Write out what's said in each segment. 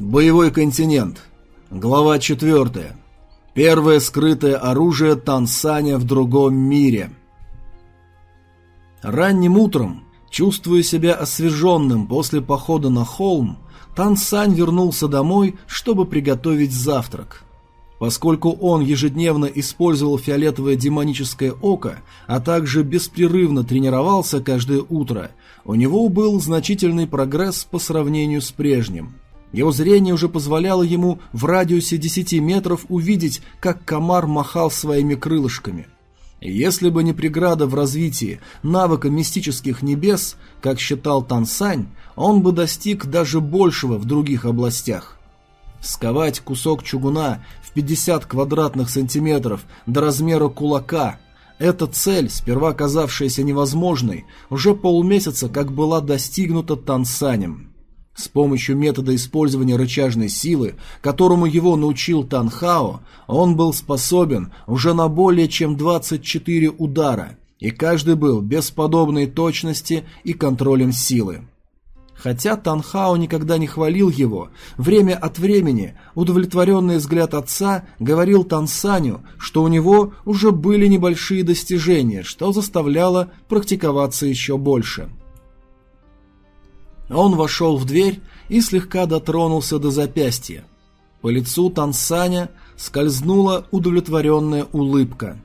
Боевой континент. Глава 4. Первое скрытое оружие Тансаня в другом мире. Ранним утром, чувствуя себя освеженным после похода на холм, Тансань вернулся домой, чтобы приготовить завтрак. Поскольку он ежедневно использовал фиолетовое демоническое око, а также беспрерывно тренировался каждое утро, у него был значительный прогресс по сравнению с прежним – его зрение уже позволяло ему в радиусе 10 метров увидеть, как комар махал своими крылышками. если бы не преграда в развитии навыка мистических небес, как считал Тансань, он бы достиг даже большего в других областях. Сковать кусок чугуна в 50 квадратных сантиметров до размера кулака – эта цель, сперва казавшаяся невозможной, уже полмесяца как была достигнута Тансанем. С помощью метода использования рычажной силы, которому его научил Танхао, он был способен уже на более чем 24 удара, и каждый был без подобной точности и контролем силы. Хотя Танхао никогда не хвалил его, время от времени удовлетворенный взгляд отца говорил Тансаню, что у него уже были небольшие достижения, что заставляло практиковаться еще больше. Он вошел в дверь и слегка дотронулся до запястья. По лицу Тансаня скользнула удовлетворенная улыбка.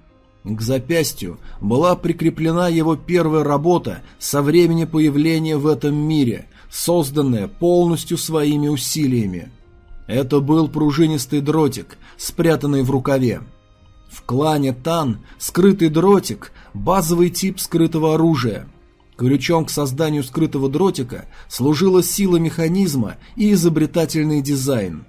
К запястью была прикреплена его первая работа со времени появления в этом мире, созданная полностью своими усилиями. Это был пружинистый дротик, спрятанный в рукаве. В клане Тан скрытый дротик – базовый тип скрытого оружия – Ключом к созданию скрытого дротика служила сила механизма и изобретательный дизайн.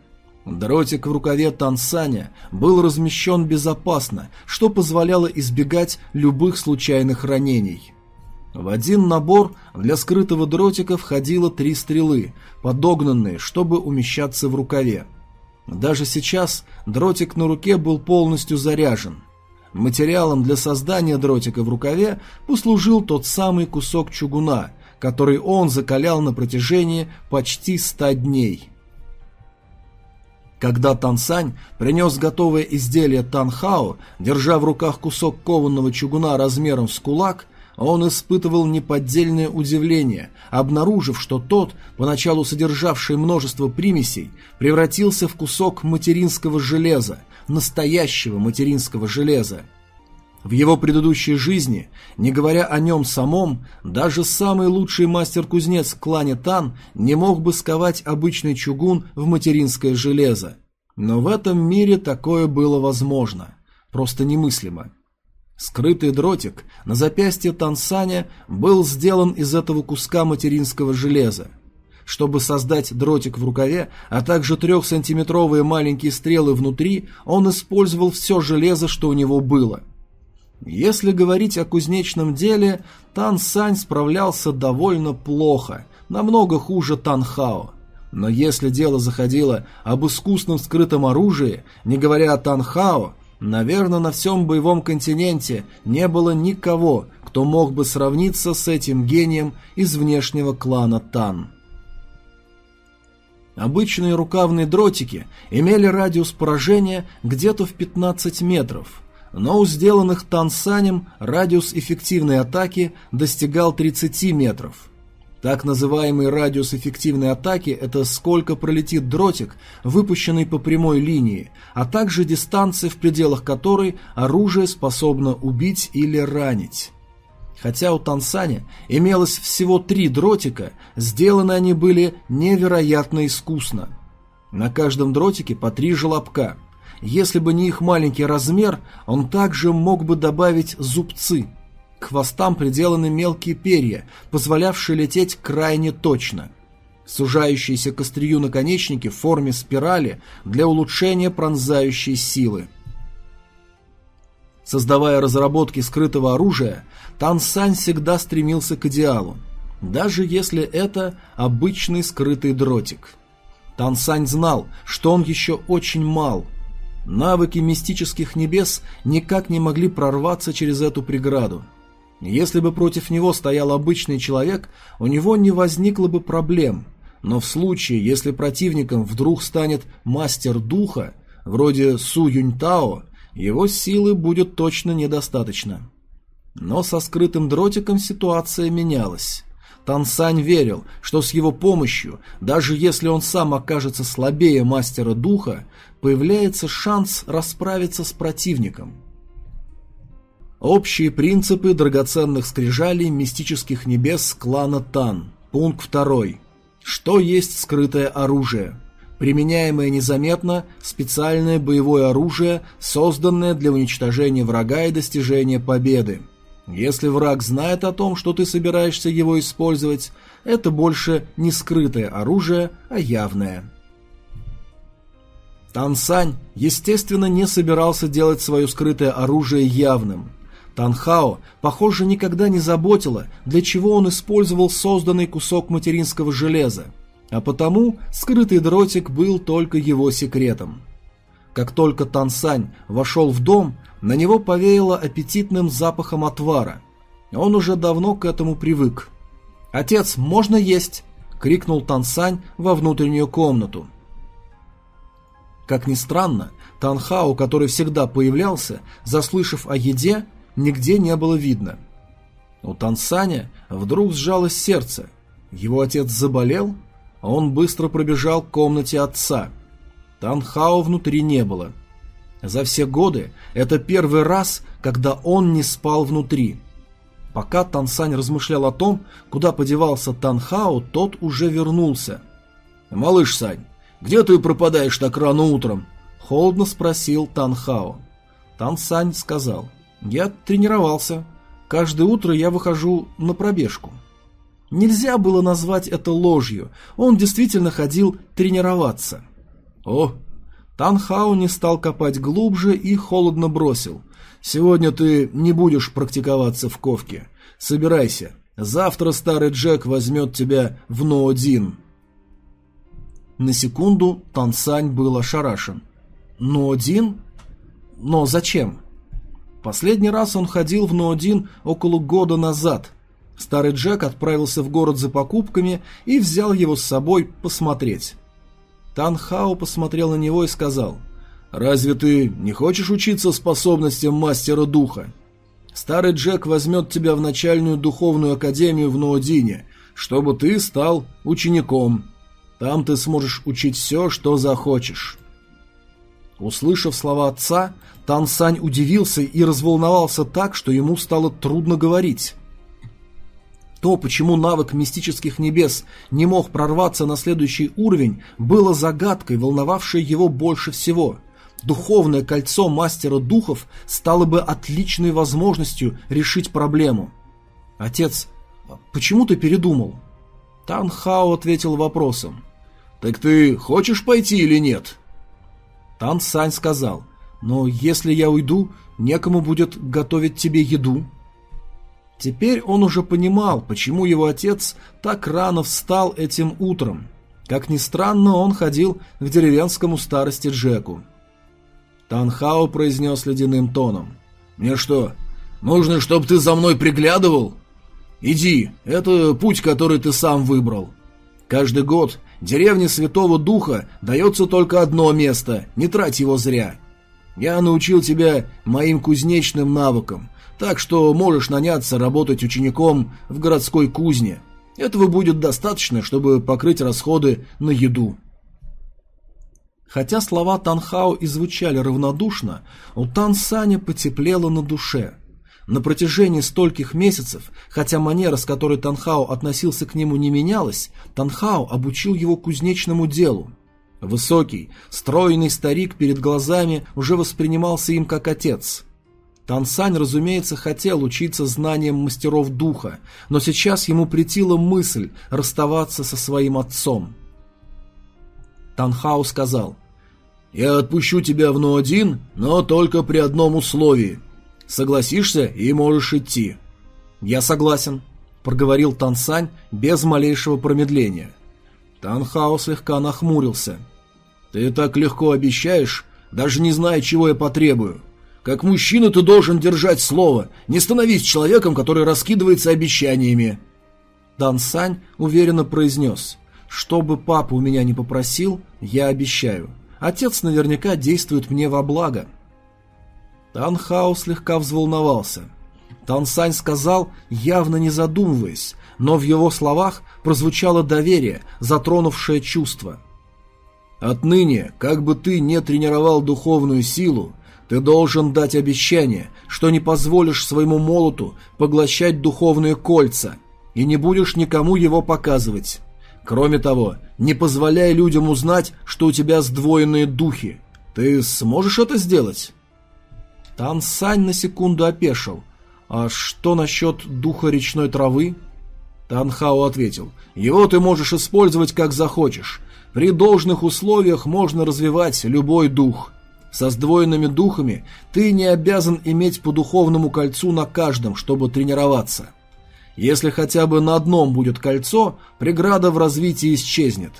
Дротик в рукаве Тансаня был размещен безопасно, что позволяло избегать любых случайных ранений. В один набор для скрытого дротика входило три стрелы, подогнанные, чтобы умещаться в рукаве. Даже сейчас дротик на руке был полностью заряжен – Материалом для создания дротика в рукаве послужил тот самый кусок чугуна, который он закалял на протяжении почти ста дней. Когда Тансань принес готовое изделие Танхао, держа в руках кусок кованного чугуна размером с кулак, он испытывал неподдельное удивление, обнаружив, что тот, поначалу содержавший множество примесей, превратился в кусок материнского железа, настоящего материнского железа. В его предыдущей жизни, не говоря о нем самом, даже самый лучший мастер-кузнец в клане Тан не мог бы сковать обычный чугун в материнское железо. Но в этом мире такое было возможно. Просто немыслимо. Скрытый дротик на запястье Тансаня был сделан из этого куска материнского железа. Чтобы создать дротик в рукаве, а также трехсантиметровые маленькие стрелы внутри, он использовал все железо, что у него было. Если говорить о кузнечном деле, Тан Сань справлялся довольно плохо, намного хуже Тан Хао. Но если дело заходило об искусном скрытом оружии, не говоря о Тан Хао, Наверное, на всем боевом континенте не было никого, кто мог бы сравниться с этим гением из внешнего клана Тан. Обычные рукавные дротики имели радиус поражения где-то в 15 метров, но у сделанных Тансанем радиус эффективной атаки достигал 30 метров. Так называемый радиус эффективной атаки – это сколько пролетит дротик, выпущенный по прямой линии, а также дистанция, в пределах которой оружие способно убить или ранить. Хотя у Тансаня имелось всего три дротика, сделаны они были невероятно искусно. На каждом дротике по три желобка. Если бы не их маленький размер, он также мог бы добавить зубцы – к хвостам приделаны мелкие перья, позволявшие лететь крайне точно. Сужающиеся к острию наконечники в форме спирали для улучшения пронзающей силы. Создавая разработки скрытого оружия, Тан Сань всегда стремился к идеалу, даже если это обычный скрытый дротик. Тан Сань знал, что он еще очень мал. Навыки мистических небес никак не могли прорваться через эту преграду. Если бы против него стоял обычный человек, у него не возникло бы проблем. Но в случае, если противником вдруг станет мастер духа, вроде Су Юньтао, его силы будет точно недостаточно. Но со скрытым дротиком ситуация менялась. Тансань верил, что с его помощью, даже если он сам окажется слабее мастера духа, появляется шанс расправиться с противником. Общие принципы драгоценных скрижалей мистических небес клана Тан. Пункт 2. Что есть скрытое оружие? Применяемое незаметно, специальное боевое оружие, созданное для уничтожения врага и достижения победы. Если враг знает о том, что ты собираешься его использовать, это больше не скрытое оружие, а явное. Тансань, естественно, не собирался делать свое скрытое оружие явным. Танхао, похоже, никогда не заботило, для чего он использовал созданный кусок материнского железа, а потому скрытый дротик был только его секретом. Как только Тансань вошел в дом, на него повеяло аппетитным запахом отвара. Он уже давно к этому привык. «Отец, можно есть?» — крикнул Тансань во внутреннюю комнату. Как ни странно, Танхао, который всегда появлялся, заслышав о еде, нигде не было видно. У Тансаня вдруг сжалось сердце. Его отец заболел, он быстро пробежал к комнате отца. Танхао внутри не было. За все годы это первый раз, когда он не спал внутри. Пока Тансань размышлял о том, куда подевался Танхао, тот уже вернулся. «Малыш Сань, где ты пропадаешь так рано утром?» Холодно спросил Танхао. Тансань сказал, «Я тренировался. Каждое утро я выхожу на пробежку». Нельзя было назвать это ложью, он действительно ходил тренироваться. «О, Танхау не стал копать глубже и холодно бросил. «Сегодня ты не будешь практиковаться в ковке. Собирайся. Завтра старый Джек возьмет тебя в Ноодин». На секунду Тансань был ошарашен. «Ноодин? Но зачем?» Последний раз он ходил в Ноодин около года назад. Старый Джек отправился в город за покупками и взял его с собой посмотреть. Тан Хао посмотрел на него и сказал, «Разве ты не хочешь учиться способностям мастера духа? Старый Джек возьмет тебя в начальную духовную академию в Ноодине, чтобы ты стал учеником. Там ты сможешь учить все, что захочешь». Услышав слова отца, Тан Сань удивился и разволновался так, что ему стало трудно говорить. То, почему навык мистических небес не мог прорваться на следующий уровень, было загадкой, волновавшей его больше всего. Духовное кольцо мастера духов стало бы отличной возможностью решить проблему. «Отец, почему ты передумал?» Тан Хао ответил вопросом. «Так ты хочешь пойти или нет?» Тан Сань сказал, «Но если я уйду, некому будет готовить тебе еду». Теперь он уже понимал, почему его отец так рано встал этим утром. Как ни странно, он ходил к деревенскому старости Джеку. Танхао произнес ледяным тоном. «Мне что, нужно, чтобы ты за мной приглядывал? Иди, это путь, который ты сам выбрал. Каждый год деревне Святого Духа дается только одно место, не трать его зря. Я научил тебя моим кузнечным навыкам, так что можешь наняться работать учеником в городской кузне. Этого будет достаточно, чтобы покрыть расходы на еду. Хотя слова Танхао и звучали равнодушно, у Тан Саня потеплело на душе. На протяжении стольких месяцев, хотя манера, с которой Танхао относился к нему, не менялась, Танхао обучил его кузнечному делу. Высокий, стройный старик перед глазами уже воспринимался им как отец – Тансань, разумеется, хотел учиться знаниям мастеров духа, но сейчас ему претила мысль расставаться со своим отцом. Танхау сказал, «Я отпущу тебя в Ноодин, но только при одном условии. Согласишься и можешь идти». «Я согласен», — проговорил Тансань без малейшего промедления. Танхао слегка нахмурился. «Ты так легко обещаешь, даже не зная, чего я потребую. Как мужчина ты должен держать слово, не становись человеком, который раскидывается обещаниями. Дан Сань уверенно произнес. Что бы папа у меня не попросил, я обещаю. Отец наверняка действует мне во благо. Танхао слегка взволновался. Тансань сказал, явно не задумываясь, но в его словах прозвучало доверие, затронувшее чувство. «Отныне, как бы ты не тренировал духовную силу, ты должен дать обещание, что не позволишь своему молоту поглощать духовные кольца и не будешь никому его показывать. Кроме того, не позволяй людям узнать, что у тебя сдвоенные духи. Ты сможешь это сделать?» Тан Сань на секунду опешил. «А что насчет духа речной травы?» Танхао ответил. «Его ты можешь использовать как захочешь. При должных условиях можно развивать любой дух. Со сдвоенными духами ты не обязан иметь по духовному кольцу на каждом, чтобы тренироваться. Если хотя бы на одном будет кольцо, преграда в развитии исчезнет.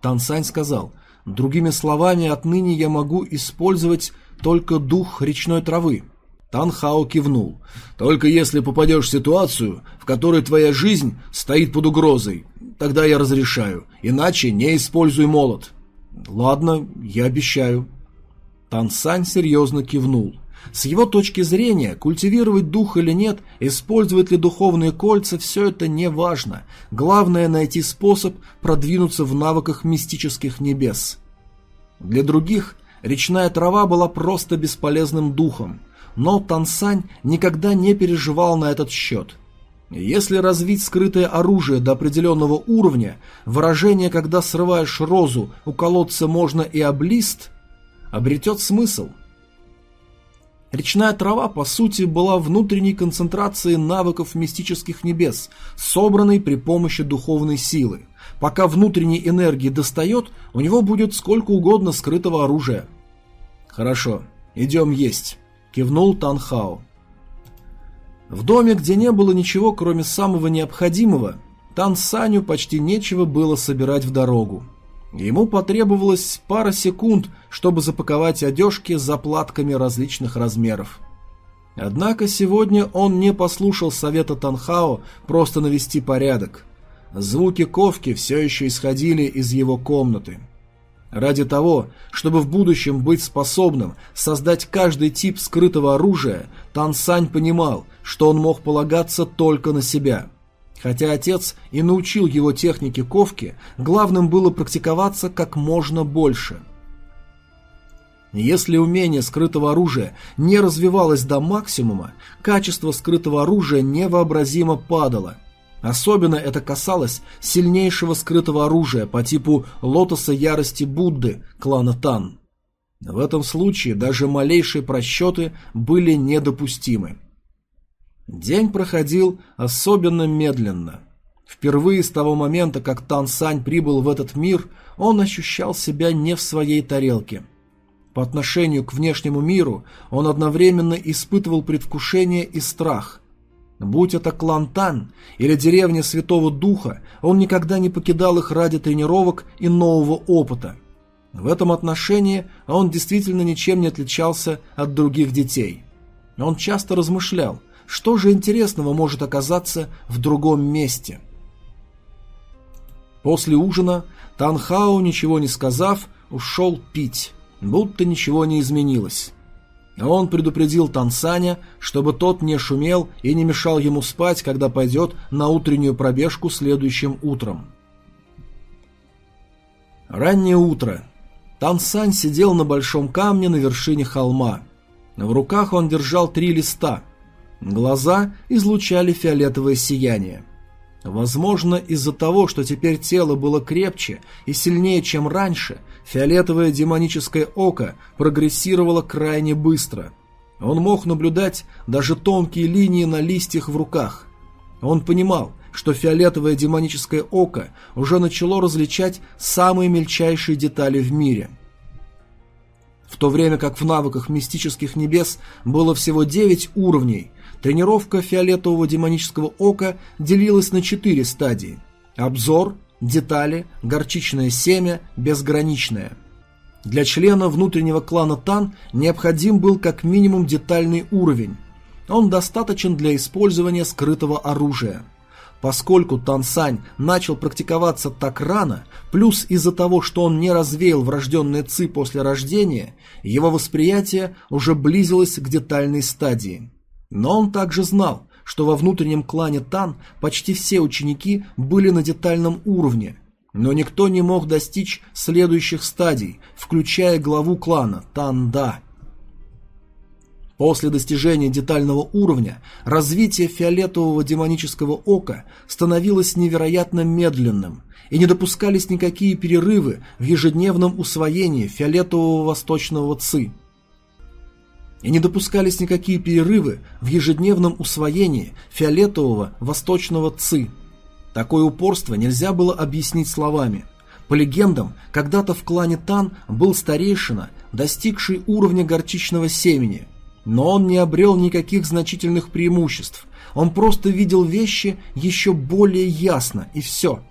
Тансань сказал, другими словами, отныне я могу использовать только дух речной травы. Танхао кивнул. «Только если попадешь в ситуацию, в которой твоя жизнь стоит под угрозой, тогда я разрешаю, иначе не используй молот». «Ладно, я обещаю». Тансань серьезно кивнул. С его точки зрения, культивировать дух или нет, использовать ли духовные кольца, все это не важно. Главное найти способ продвинуться в навыках мистических небес. Для других речная трава была просто бесполезным духом, но Тансань никогда не переживал на этот счет. Если развить скрытое оружие до определенного уровня, выражение «когда срываешь розу, у колодца можно и облист» обретет смысл – Речная трава, по сути, была внутренней концентрацией навыков мистических небес, собранной при помощи духовной силы. Пока внутренней энергии достает, у него будет сколько угодно скрытого оружия. «Хорошо, идем есть», – кивнул Танхао. В доме, где не было ничего, кроме самого необходимого, Тан Саню почти нечего было собирать в дорогу. Ему потребовалось пара секунд, чтобы запаковать одежки с заплатками различных размеров. Однако сегодня он не послушал совета Танхао просто навести порядок. Звуки ковки все еще исходили из его комнаты. Ради того, чтобы в будущем быть способным создать каждый тип скрытого оружия, Тан Сань понимал, что он мог полагаться только на себя – Хотя отец и научил его технике ковки, главным было практиковаться как можно больше. Если умение скрытого оружия не развивалось до максимума, качество скрытого оружия невообразимо падало. Особенно это касалось сильнейшего скрытого оружия по типу лотоса ярости Будды клана Тан. В этом случае даже малейшие просчеты были недопустимы. День проходил особенно медленно. Впервые с того момента, как Тан Сань прибыл в этот мир, он ощущал себя не в своей тарелке. По отношению к внешнему миру он одновременно испытывал предвкушение и страх. Будь это клан Тан или деревня Святого Духа, он никогда не покидал их ради тренировок и нового опыта. В этом отношении он действительно ничем не отличался от других детей. Он часто размышлял, что же интересного может оказаться в другом месте? После ужина Танхао, ничего не сказав, ушел пить, будто ничего не изменилось. Он предупредил Тансаня, чтобы тот не шумел и не мешал ему спать, когда пойдет на утреннюю пробежку следующим утром. Раннее утро. Тансань сидел на большом камне на вершине холма. В руках он держал три листа – Глаза излучали фиолетовое сияние. Возможно, из-за того, что теперь тело было крепче и сильнее, чем раньше, фиолетовое демоническое око прогрессировало крайне быстро. Он мог наблюдать даже тонкие линии на листьях в руках. Он понимал, что фиолетовое демоническое око уже начало различать самые мельчайшие детали в мире. В то время как в навыках мистических небес было всего 9 уровней, Тренировка фиолетового демонического ока делилась на четыре стадии. Обзор, детали, горчичное семя, безграничное. Для члена внутреннего клана Тан необходим был как минимум детальный уровень. Он достаточен для использования скрытого оружия. Поскольку Тансань начал практиковаться так рано, плюс из-за того, что он не развеял врожденные ци после рождения, его восприятие уже близилось к детальной стадии. Но он также знал, что во внутреннем клане Тан почти все ученики были на детальном уровне, но никто не мог достичь следующих стадий, включая главу клана Тан-Да. После достижения детального уровня развитие фиолетового демонического ока становилось невероятно медленным, и не допускались никакие перерывы в ежедневном усвоении фиолетового восточного ци. И не допускались никакие перерывы в ежедневном усвоении фиолетового восточного ци. Такое упорство нельзя было объяснить словами. По легендам, когда-то в клане Тан был старейшина, достигший уровня горчичного семени – но он не обрел никаких значительных преимуществ. Он просто видел вещи еще более ясно, и все.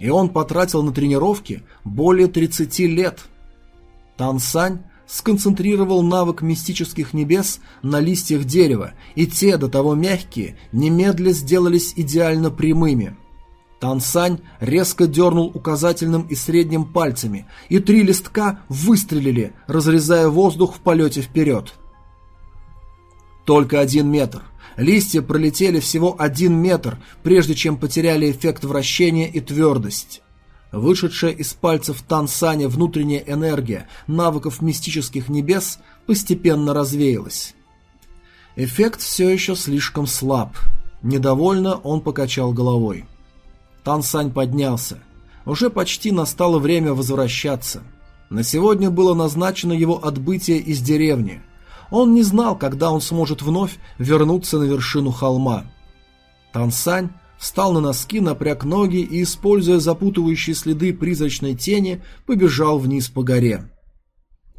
И он потратил на тренировки более 30 лет. Тансань сконцентрировал навык мистических небес на листьях дерева, и те, до того мягкие, немедля сделались идеально прямыми. Тансань резко дернул указательным и средним пальцами, и три листка выстрелили, разрезая воздух в полете вперед. Только один метр. Листья пролетели всего один метр, прежде чем потеряли эффект вращения и твердость. Вышедшая из пальцев Тансаня внутренняя энергия навыков мистических небес постепенно развеялась. Эффект все еще слишком слаб. Недовольно он покачал головой. Тансань поднялся. Уже почти настало время возвращаться. На сегодня было назначено его отбытие из деревни. Он не знал, когда он сможет вновь вернуться на вершину холма. Тансань встал на носки, напряг ноги и, используя запутывающие следы призрачной тени, побежал вниз по горе.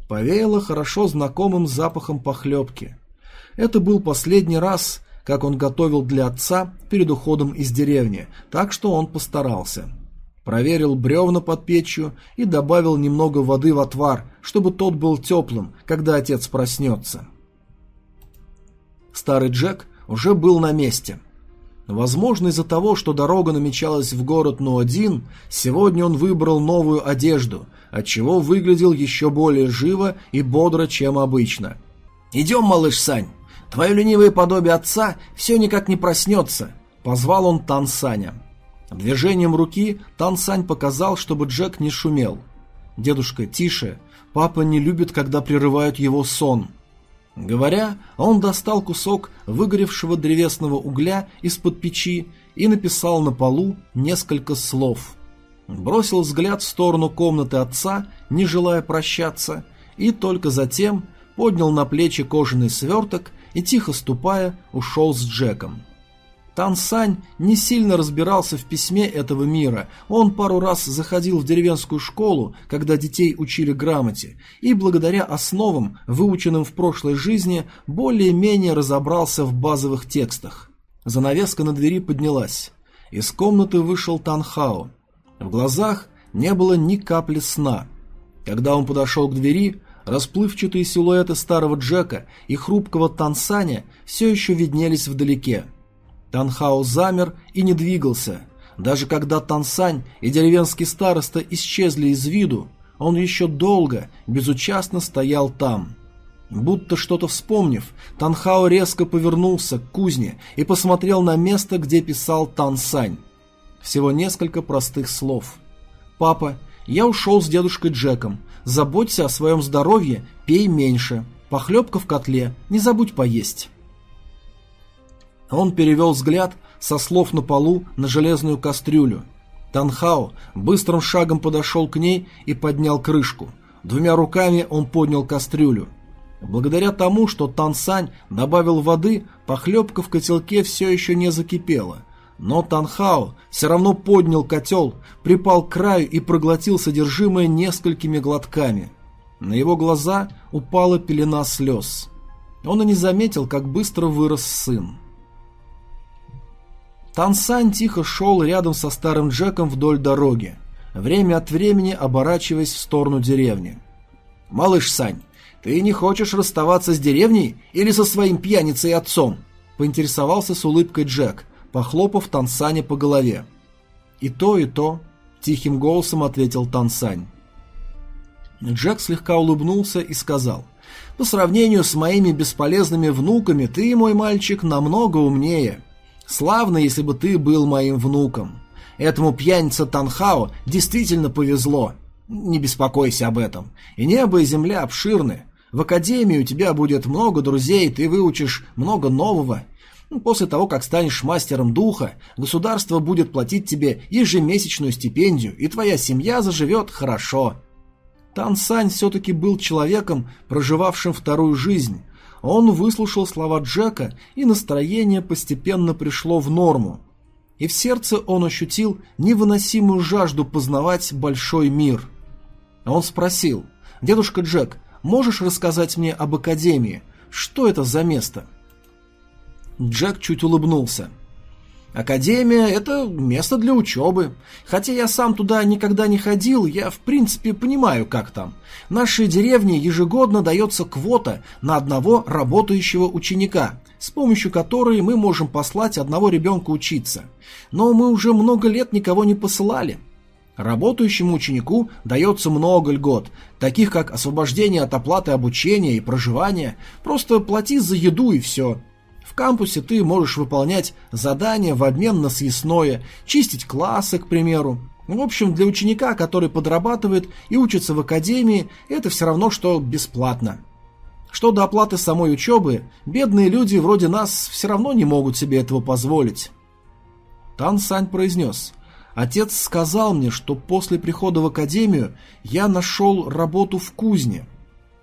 Повеяло хорошо знакомым запахом похлебки. Это был последний раз, как он готовил для отца перед уходом из деревни, так что он постарался. Проверил бревна под печью и добавил немного воды в отвар, чтобы тот был теплым, когда отец проснется. Старый Джек уже был на месте. Возможно, из-за того, что дорога намечалась в город Нуадин, сегодня он выбрал новую одежду, отчего выглядел еще более живо и бодро, чем обычно. «Идем, малыш Сань, твое ленивое подобие отца все никак не проснется», — позвал он Тан Саня. Движением руки Тан Сань показал, чтобы Джек не шумел. «Дедушка, тише. Папа не любит, когда прерывают его сон». Говоря, он достал кусок выгоревшего древесного угля из-под печи и написал на полу несколько слов. Бросил взгляд в сторону комнаты отца, не желая прощаться, и только затем поднял на плечи кожаный сверток и, тихо ступая, ушел с Джеком. Тан Сань не сильно разбирался в письме этого мира. Он пару раз заходил в деревенскую школу, когда детей учили грамоте, и благодаря основам, выученным в прошлой жизни, более-менее разобрался в базовых текстах. Занавеска на двери поднялась. Из комнаты вышел Тан Хао. В глазах не было ни капли сна. Когда он подошел к двери, расплывчатые силуэты старого Джека и хрупкого Тансаня все еще виднелись вдалеке. Танхао замер и не двигался. Даже когда Тансань и деревенский староста исчезли из виду, он еще долго, безучастно стоял там. Будто что-то вспомнив, Танхао резко повернулся к кузне и посмотрел на место, где писал Тансань. Всего несколько простых слов. «Папа, я ушел с дедушкой Джеком. Заботься о своем здоровье, пей меньше. Похлебка в котле, не забудь поесть». Он перевел взгляд со слов на полу на железную кастрюлю. Танхао быстрым шагом подошел к ней и поднял крышку. Двумя руками он поднял кастрюлю. Благодаря тому, что Тансань добавил воды, похлебка в котелке все еще не закипела. Но Танхао все равно поднял котел, припал к краю и проглотил содержимое несколькими глотками. На его глаза упала пелена слез. Он и не заметил, как быстро вырос сын. Тансань тихо шел рядом со старым Джеком вдоль дороги, время от времени оборачиваясь в сторону деревни. «Малыш Сань, ты не хочешь расставаться с деревней или со своим пьяницей отцом?» поинтересовался с улыбкой Джек, похлопав Тансаня по голове. «И то, и то», – тихим голосом ответил Тансань. Джек слегка улыбнулся и сказал, «По сравнению с моими бесполезными внуками, ты, мой мальчик, намного умнее. Славно, если бы ты был моим внуком. Этому пьянице Танхао действительно повезло. Не беспокойся об этом. И небо, и земля обширны. В академии у тебя будет много друзей, ты выучишь много нового. Ну, после того, как станешь мастером духа, государство будет платить тебе ежемесячную стипендию, и твоя семья заживет хорошо. Тан Сань все-таки был человеком, проживавшим вторую жизнь. Он выслушал слова Джека, и настроение постепенно пришло в норму. И в сердце он ощутил невыносимую жажду познавать большой мир. Он спросил, «Дедушка Джек, можешь рассказать мне об Академии? Что это за место?» Джек чуть улыбнулся. Академия – это место для учебы. Хотя я сам туда никогда не ходил, я в принципе понимаю, как там. Нашей деревне ежегодно дается квота на одного работающего ученика, с помощью которой мы можем послать одного ребенка учиться. Но мы уже много лет никого не посылали. Работающему ученику дается много льгот, таких как освобождение от оплаты обучения и проживания. Просто плати за еду и все – в кампусе ты можешь выполнять задания в обмен на съестное, чистить классы, к примеру. В общем, для ученика, который подрабатывает и учится в академии, это все равно, что бесплатно. Что до оплаты самой учебы, бедные люди вроде нас все равно не могут себе этого позволить. Тан Сань произнес, «Отец сказал мне, что после прихода в академию я нашел работу в кузне».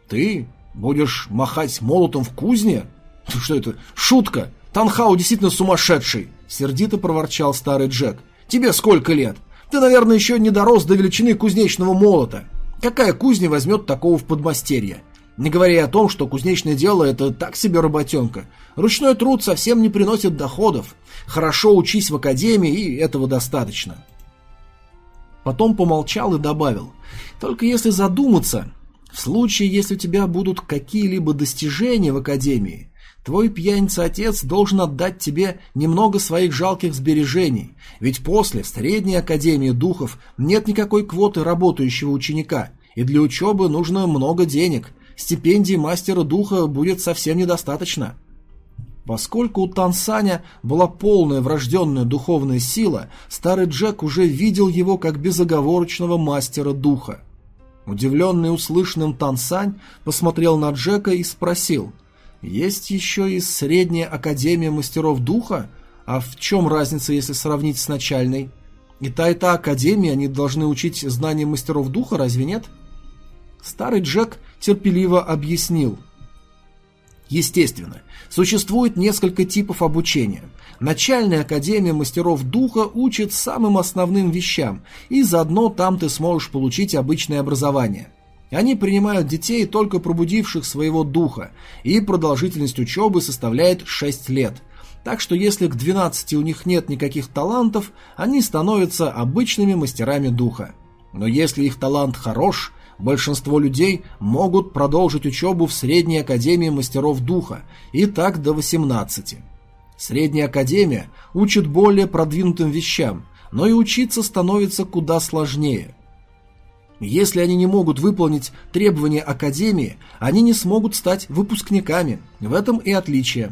«Ты будешь махать молотом в кузне?» «Что это? Шутка! Танхау действительно сумасшедший!» Сердито проворчал старый Джек. «Тебе сколько лет? Ты, наверное, еще не дорос до величины кузнечного молота. Какая кузня возьмет такого в подмастерье? Не говоря о том, что кузнечное дело – это так себе работенка. Ручной труд совсем не приносит доходов. Хорошо учись в академии, и этого достаточно». Потом помолчал и добавил. «Только если задуматься, в случае, если у тебя будут какие-либо достижения в академии, Твой пьяница-отец должен отдать тебе немного своих жалких сбережений, ведь после, в средней академии духов, нет никакой квоты работающего ученика, и для учебы нужно много денег, стипендии мастера духа будет совсем недостаточно. Поскольку у Тансаня была полная врожденная духовная сила, старый Джек уже видел его как безоговорочного мастера духа. Удивленный услышанным Тансань посмотрел на Джека и спросил – есть еще и средняя академия мастеров духа, а в чем разница, если сравнить с начальной? И та, и та академия, они должны учить знаниям мастеров духа, разве нет? Старый Джек терпеливо объяснил. Естественно, существует несколько типов обучения. Начальная академия мастеров духа учит самым основным вещам, и заодно там ты сможешь получить обычное образование. Они принимают детей, только пробудивших своего духа, и продолжительность учебы составляет 6 лет. Так что если к 12 у них нет никаких талантов, они становятся обычными мастерами духа. Но если их талант хорош, большинство людей могут продолжить учебу в Средней Академии Мастеров Духа, и так до 18. Средняя Академия учит более продвинутым вещам, но и учиться становится куда сложнее. Если они не могут выполнить требования Академии, они не смогут стать выпускниками. В этом и отличие.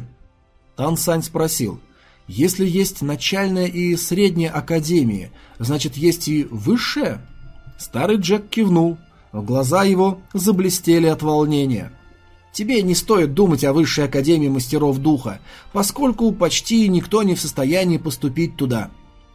Тан Сань спросил, если есть начальная и средняя Академии, значит есть и высшая? Старый Джек кивнул. Глаза его заблестели от волнения. Тебе не стоит думать о высшей академии мастеров духа, поскольку почти никто не в состоянии поступить туда.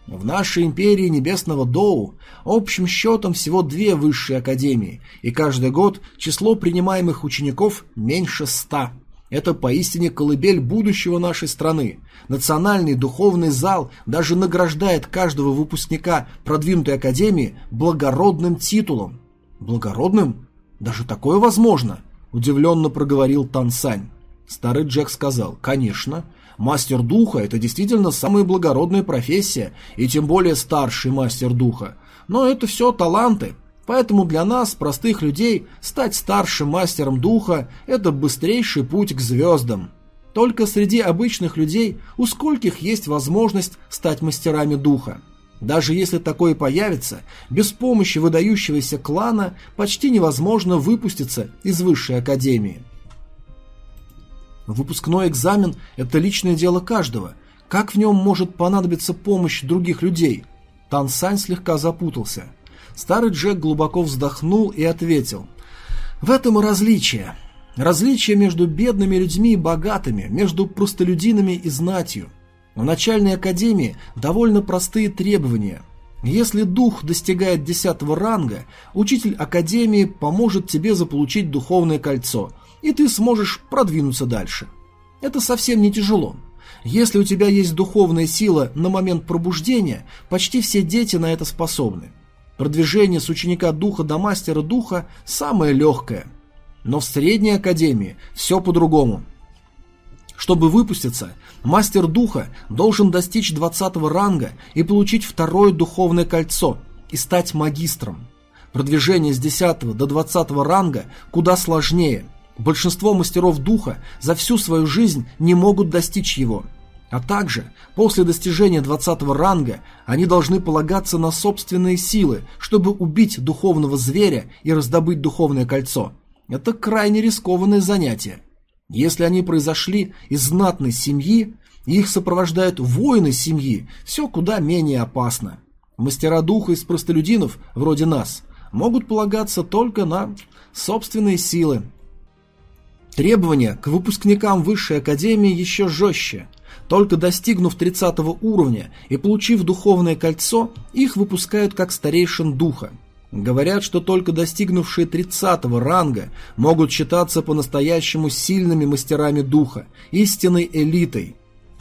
В нашей империи Небесного Доу общим счетом всего две высшие академии, и каждый год число принимаемых учеников меньше ста. Это поистине колыбель будущего нашей страны. Национальный духовный зал даже награждает каждого выпускника продвинутой академии благородным титулом. Благородным? Даже такое возможно? Удивленно проговорил Тансань. Старый Джек сказал, конечно. Мастер духа – это действительно самая благородная профессия, и тем более старший мастер духа. Но это все таланты. Поэтому для нас, простых людей, стать старшим мастером духа – это быстрейший путь к звездам. Только среди обычных людей у скольких есть возможность стать мастерами духа. Даже если такое появится, без помощи выдающегося клана почти невозможно выпуститься из высшей академии. Выпускной экзамен – это личное дело каждого. Как в нем может понадобиться помощь других людей? Тан Сань слегка запутался. Старый Джек глубоко вздохнул и ответил. В этом и различие. Различие между бедными людьми и богатыми, между простолюдинами и знатью – в начальной академии довольно простые требования. Если дух достигает 10 ранга, учитель академии поможет тебе заполучить духовное кольцо, и ты сможешь продвинуться дальше. Это совсем не тяжело. Если у тебя есть духовная сила на момент пробуждения, почти все дети на это способны. Продвижение с ученика духа до мастера духа самое легкое. Но в средней академии все по-другому. Чтобы выпуститься, мастер духа должен достичь 20 ранга и получить второе духовное кольцо и стать магистром. Продвижение с 10 до 20 ранга куда сложнее. Большинство мастеров духа за всю свою жизнь не могут достичь его. А также, после достижения 20 ранга, они должны полагаться на собственные силы, чтобы убить духовного зверя и раздобыть духовное кольцо. Это крайне рискованное занятие. Если они произошли из знатной семьи, их сопровождают воины семьи, все куда менее опасно. Мастера духа из простолюдинов, вроде нас, могут полагаться только на собственные силы. Требования к выпускникам высшей академии еще жестче. Только достигнув 30 уровня и получив духовное кольцо, их выпускают как старейшин духа. Говорят, что только достигнувшие 30-го ранга могут считаться по-настоящему сильными мастерами духа, истинной элитой.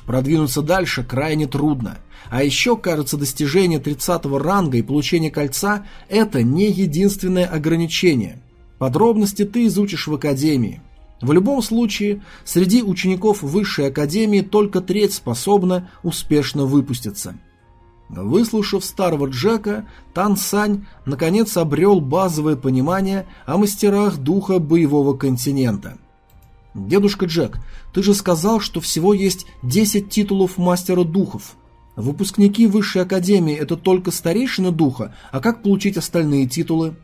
Продвинуться дальше крайне трудно. А еще, кажется, достижение 30-го ранга и получение кольца – это не единственное ограничение. Подробности ты изучишь в академии. В любом случае, среди учеников высшей академии только треть способна успешно выпуститься – Выслушав старого Джека, Тан Сань наконец обрел базовое понимание о мастерах духа боевого континента. «Дедушка Джек, ты же сказал, что всего есть 10 титулов мастера духов. Выпускники высшей академии – это только старейшины духа, а как получить остальные титулы?»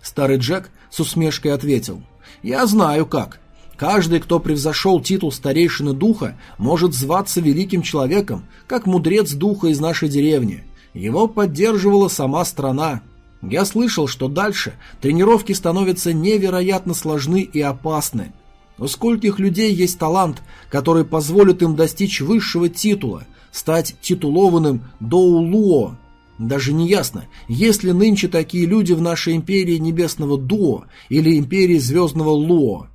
Старый Джек с усмешкой ответил. «Я знаю как. Каждый, кто превзошел титул старейшины духа, может зваться великим человеком, как мудрец духа из нашей деревни. Его поддерживала сама страна. Я слышал, что дальше тренировки становятся невероятно сложны и опасны. У скольких людей есть талант, который позволит им достичь высшего титула, стать титулованным Доулуо. Даже не ясно, есть ли нынче такие люди в нашей империи небесного Дуо или империи звездного Луо.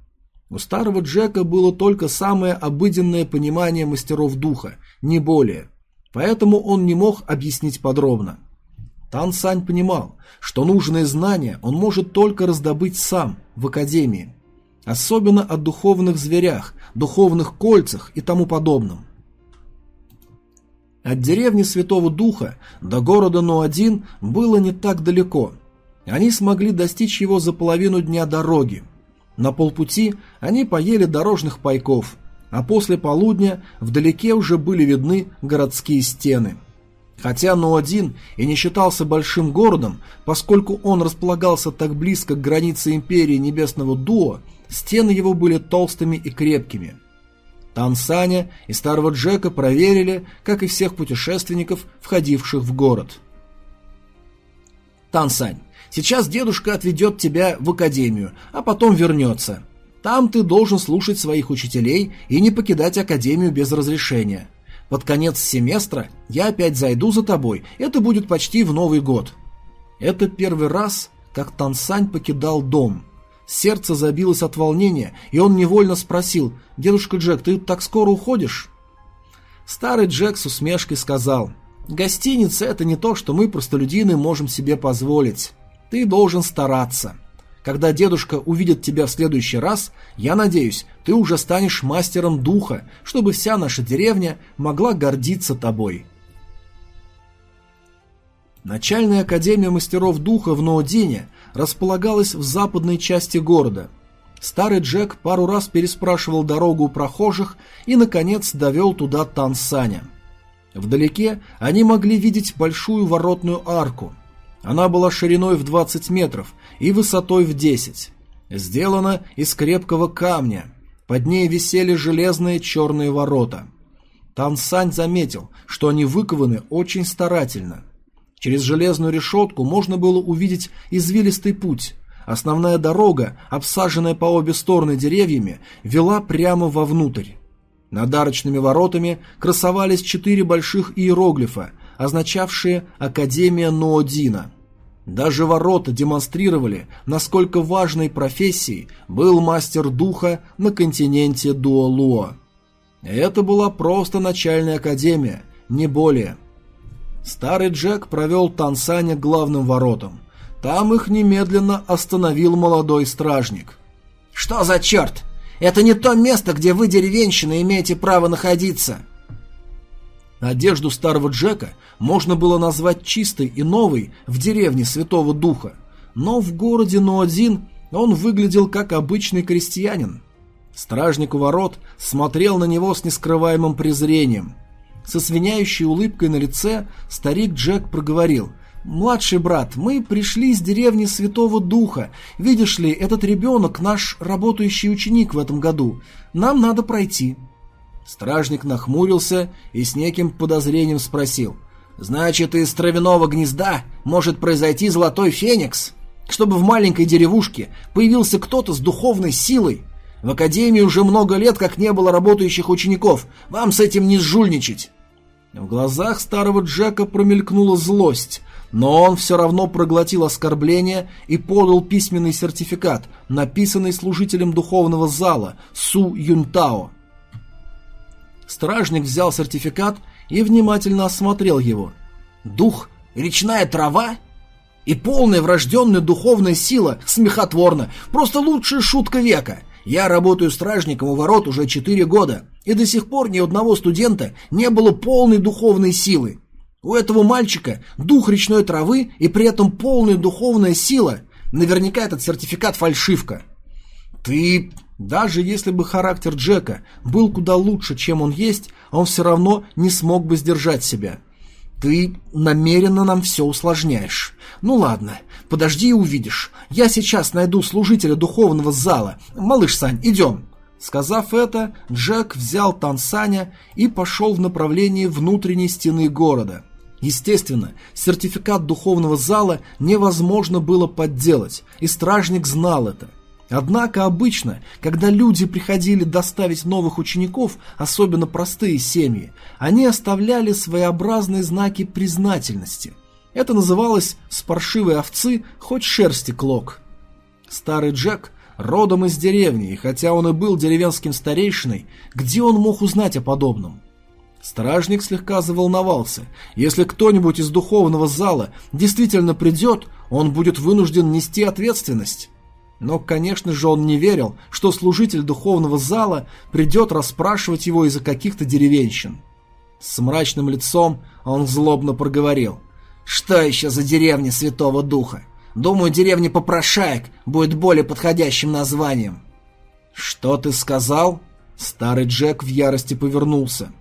У старого Джека было только самое обыденное понимание мастеров духа, не более. Поэтому он не мог объяснить подробно. Тан Сань понимал, что нужные знания он может только раздобыть сам, в академии. Особенно о духовных зверях, духовных кольцах и тому подобном. От деревни Святого Духа до города Нуадин было не так далеко. Они смогли достичь его за половину дня дороги – на полпути они поели дорожных пайков, а после полудня вдалеке уже были видны городские стены. Хотя Нуадин и не считался большим городом, поскольку он располагался так близко к границе империи Небесного Дуо, стены его были толстыми и крепкими. Тансаня и Старого Джека проверили, как и всех путешественников, входивших в город. Тансань, Сейчас дедушка отведет тебя в академию, а потом вернется. Там ты должен слушать своих учителей и не покидать академию без разрешения. Под конец семестра я опять зайду за тобой, это будет почти в Новый год. Это первый раз, как Тансань покидал дом. Сердце забилось от волнения, и он невольно спросил, «Дедушка Джек, ты так скоро уходишь?» Старый Джек с усмешкой сказал, «Гостиница – это не то, что мы, простолюдины, можем себе позволить. Ты должен стараться. Когда дедушка увидит тебя в следующий раз, я надеюсь, ты уже станешь мастером духа, чтобы вся наша деревня могла гордиться тобой. Начальная академия мастеров духа в Ноодине располагалась в западной части города. Старый Джек пару раз переспрашивал дорогу у прохожих и, наконец, довел туда Тансаня. Вдалеке они могли видеть большую воротную арку. Она была шириной в 20 метров и высотой в 10. Сделана из крепкого камня. Под ней висели железные черные ворота. Тансань заметил, что они выкованы очень старательно. Через железную решетку можно было увидеть извилистый путь. Основная дорога, обсаженная по обе стороны деревьями, вела прямо вовнутрь. Над арочными воротами красовались четыре больших иероглифа, означавшие «Академия Ноодина». Даже ворота демонстрировали, насколько важной профессией был мастер духа на континенте Дуолуа. Это была просто начальная академия, не более. Старый Джек провел Тансаня к главным воротам. Там их немедленно остановил молодой стражник. «Что за черт? Это не то место, где вы, деревенщина, имеете право находиться!» Одежду старого Джека можно было назвать чистой и новой в деревне Святого Духа, но в городе Ноодин он выглядел как обычный крестьянин. Стражник у ворот смотрел на него с нескрываемым презрением. Со свиняющей улыбкой на лице старик Джек проговорил «Младший брат, мы пришли из деревни Святого Духа. Видишь ли, этот ребенок наш работающий ученик в этом году. Нам надо пройти». Стражник нахмурился и с неким подозрением спросил. «Значит, из травяного гнезда может произойти золотой феникс? Чтобы в маленькой деревушке появился кто-то с духовной силой? В академии уже много лет как не было работающих учеников. Вам с этим не сжульничать!» В глазах старого Джека промелькнула злость, но он все равно проглотил оскорбление и подал письменный сертификат, написанный служителем духовного зала Су Юнтао. Стражник взял сертификат и внимательно осмотрел его. «Дух, речная трава?» И полная врожденная духовная сила, смехотворно, просто лучшая шутка века. Я работаю стражником у ворот уже четыре года, и до сих пор ни одного студента не было полной духовной силы. У этого мальчика дух речной травы и при этом полная духовная сила. Наверняка этот сертификат фальшивка. Ты даже если бы характер Джека был куда лучше, чем он есть, он все равно не смог бы сдержать себя. Ты намеренно нам все усложняешь. Ну ладно, подожди и увидишь. Я сейчас найду служителя духовного зала. Малыш Сань, идем. Сказав это, Джек взял Тансаня и пошел в направлении внутренней стены города. Естественно, сертификат духовного зала невозможно было подделать, и стражник знал это. Однако обычно, когда люди приходили доставить новых учеников, особенно простые семьи, они оставляли своеобразные знаки признательности. Это называлось «с паршивой овцы хоть шерсти клок». Старый Джек родом из деревни, и хотя он и был деревенским старейшиной, где он мог узнать о подобном? Стражник слегка заволновался. Если кто-нибудь из духовного зала действительно придет, он будет вынужден нести ответственность. Но, конечно же, он не верил, что служитель духовного зала придет расспрашивать его из-за каких-то деревенщин. С мрачным лицом он злобно проговорил. «Что еще за деревня Святого Духа? Думаю, деревня Попрошаек будет более подходящим названием». «Что ты сказал?» Старый Джек в ярости повернулся.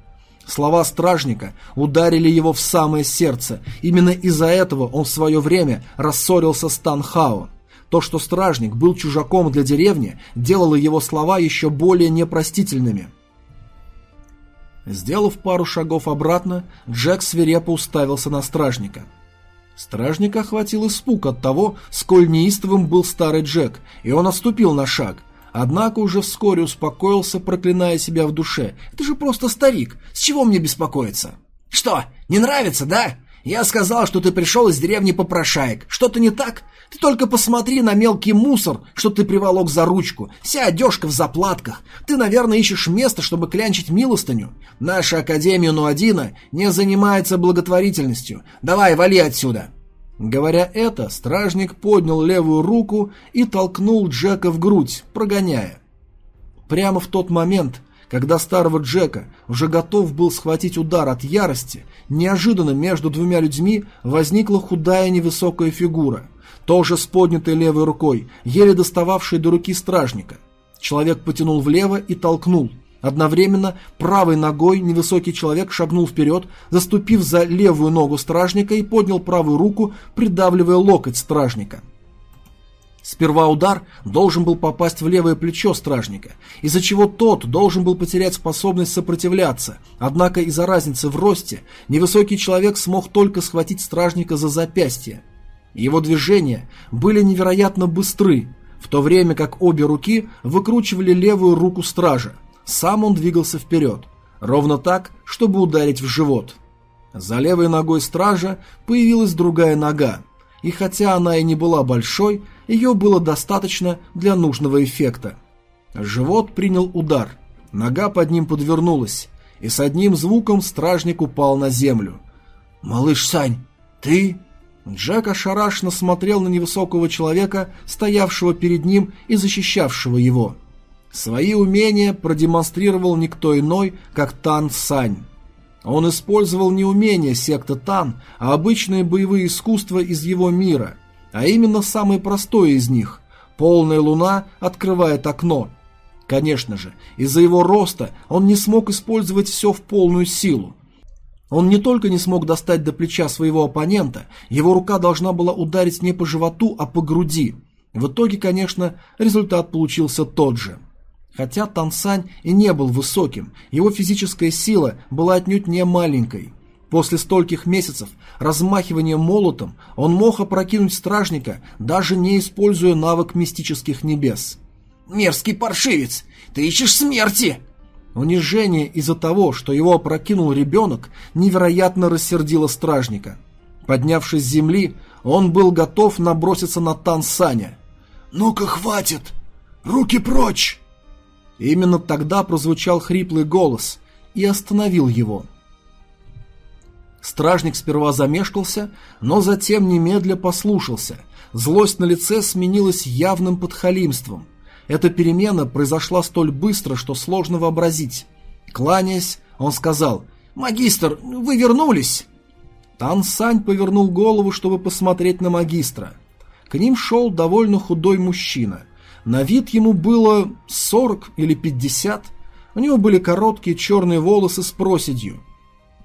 Слова стражника ударили его в самое сердце. Именно из-за этого он в свое время рассорился с Танхао. То, что стражник был чужаком для деревни, делало его слова еще более непростительными. Сделав пару шагов обратно, Джек свирепо уставился на стражника. Стражника охватил испуг от того, сколь неистовым был старый Джек, и он отступил на шаг. Однако уже вскоре успокоился, проклиная себя в душе. «Это же просто старик! С чего мне беспокоиться?» «Что, не нравится, да? Я сказал, что ты пришел из деревни Попрошаек. Что-то не так? Ты только посмотри на мелкий мусор, что ты приволок за ручку. Вся одежка в заплатках. Ты, наверное, ищешь место, чтобы клянчить милостыню. Наша Академия Нуадина не занимается благотворительностью. Давай, вали отсюда!» Говоря это, стражник поднял левую руку и толкнул Джека в грудь, прогоняя. Прямо в тот момент, когда старого Джека уже готов был схватить удар от ярости, неожиданно между двумя людьми возникла худая невысокая фигура – тоже с поднятой левой рукой, еле достававшей до руки стражника. Человек потянул влево и толкнул. Одновременно правой ногой невысокий человек шагнул вперед, заступив за левую ногу стражника и поднял правую руку, придавливая локоть стражника. Сперва удар должен был попасть в левое плечо стражника, из-за чего тот должен был потерять способность сопротивляться, однако из-за разницы в росте невысокий человек смог только схватить стражника за запястье. Его движения были невероятно быстры, в то время как обе руки выкручивали левую руку стража. Сам он двигался вперед, ровно так, чтобы ударить в живот. За левой ногой стража появилась другая нога, и хотя она и не была большой, ее было достаточно для нужного эффекта. Живот принял удар, нога под ним подвернулась, и с одним звуком стражник упал на землю. «Малыш Сань, ты...» Джек ошарашенно смотрел на невысокого человека, стоявшего перед ним и защищавшего его. Свои умения продемонстрировал никто иной, как Тан Сань. Он использовал не умения секты Тан, а обычные боевые искусства из его мира, а именно самое простое из них. Полная луна открывает окно. Конечно же, из-за его роста он не смог использовать все в полную силу. Он не только не смог достать до плеча своего оппонента, его рука должна была ударить не по животу, а по груди. В итоге, конечно, результат получился тот же. Хотя Тансань и не был высоким, его физическая сила была отнюдь не маленькой. После стольких месяцев размахивания молотом он мог опрокинуть стражника, даже не используя навык мистических небес. «Мерзкий паршивец! Ты ищешь смерти!» Унижение из-за того, что его опрокинул ребенок, невероятно рассердило стражника. Поднявшись с земли, он был готов наброситься на Тан Саня. «Ну-ка, хватит! Руки прочь!» Именно тогда прозвучал хриплый голос и остановил его. Стражник сперва замешкался, но затем немедля послушался. Злость на лице сменилась явным подхалимством. Эта перемена произошла столь быстро, что сложно вообразить. Кланяясь, он сказал «Магистр, вы вернулись?» Тан Сань повернул голову, чтобы посмотреть на магистра. К ним шел довольно худой мужчина. На вид ему было 40 или 50. У него были короткие черные волосы с проседью.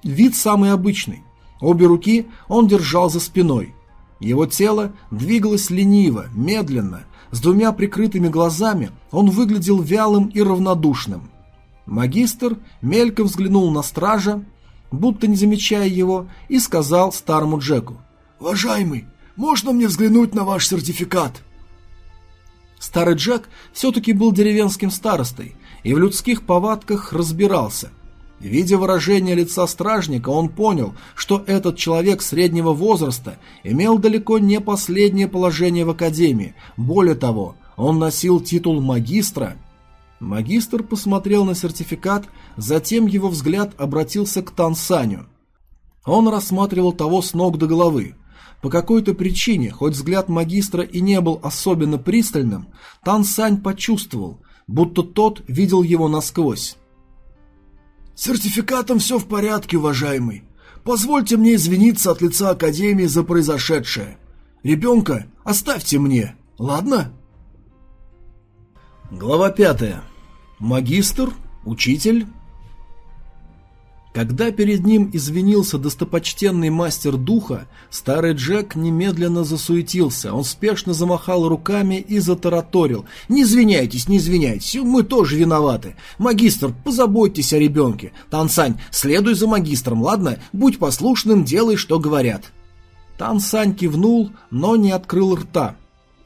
Вид самый обычный. Обе руки он держал за спиной. Его тело двигалось лениво, медленно, с двумя прикрытыми глазами он выглядел вялым и равнодушным. Магистр мельком взглянул на стража, будто не замечая его, и сказал старому Джеку. «Уважаемый, можно мне взглянуть на ваш сертификат?» Старый Джек все-таки был деревенским старостой и в людских повадках разбирался. Видя выражение лица стражника, он понял, что этот человек среднего возраста имел далеко не последнее положение в академии. Более того, он носил титул магистра. Магистр посмотрел на сертификат, затем его взгляд обратился к Тансаню. Он рассматривал того с ног до головы. По какой-то причине, хоть взгляд магистра и не был особенно пристальным, Тансань почувствовал, будто тот видел его насквозь сертификатом все в порядке, уважаемый. Позвольте мне извиниться от лица Академии за произошедшее. Ребенка оставьте мне, ладно?» Глава пятая. Магистр, учитель, когда перед ним извинился достопочтенный мастер духа, старый Джек немедленно засуетился. Он спешно замахал руками и затараторил. «Не извиняйтесь, не извиняйтесь, мы тоже виноваты. Магистр, позаботьтесь о ребенке. Тансань, следуй за магистром, ладно? Будь послушным, делай, что говорят». Тансань кивнул, но не открыл рта.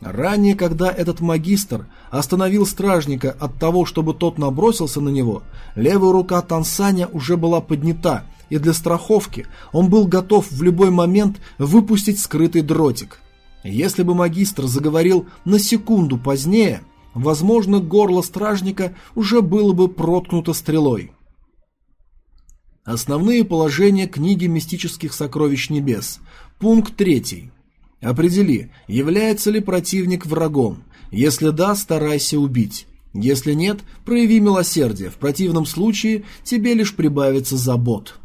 Ранее, когда этот магистр остановил стражника от того, чтобы тот набросился на него, левая рука Тансаня уже была поднята, и для страховки он был готов в любой момент выпустить скрытый дротик. Если бы магистр заговорил на секунду позднее, возможно, горло стражника уже было бы проткнуто стрелой. Основные положения книги мистических сокровищ небес. Пункт третий. Определи, является ли противник врагом. Если да, старайся убить. Если нет, прояви милосердие, в противном случае тебе лишь прибавится забот.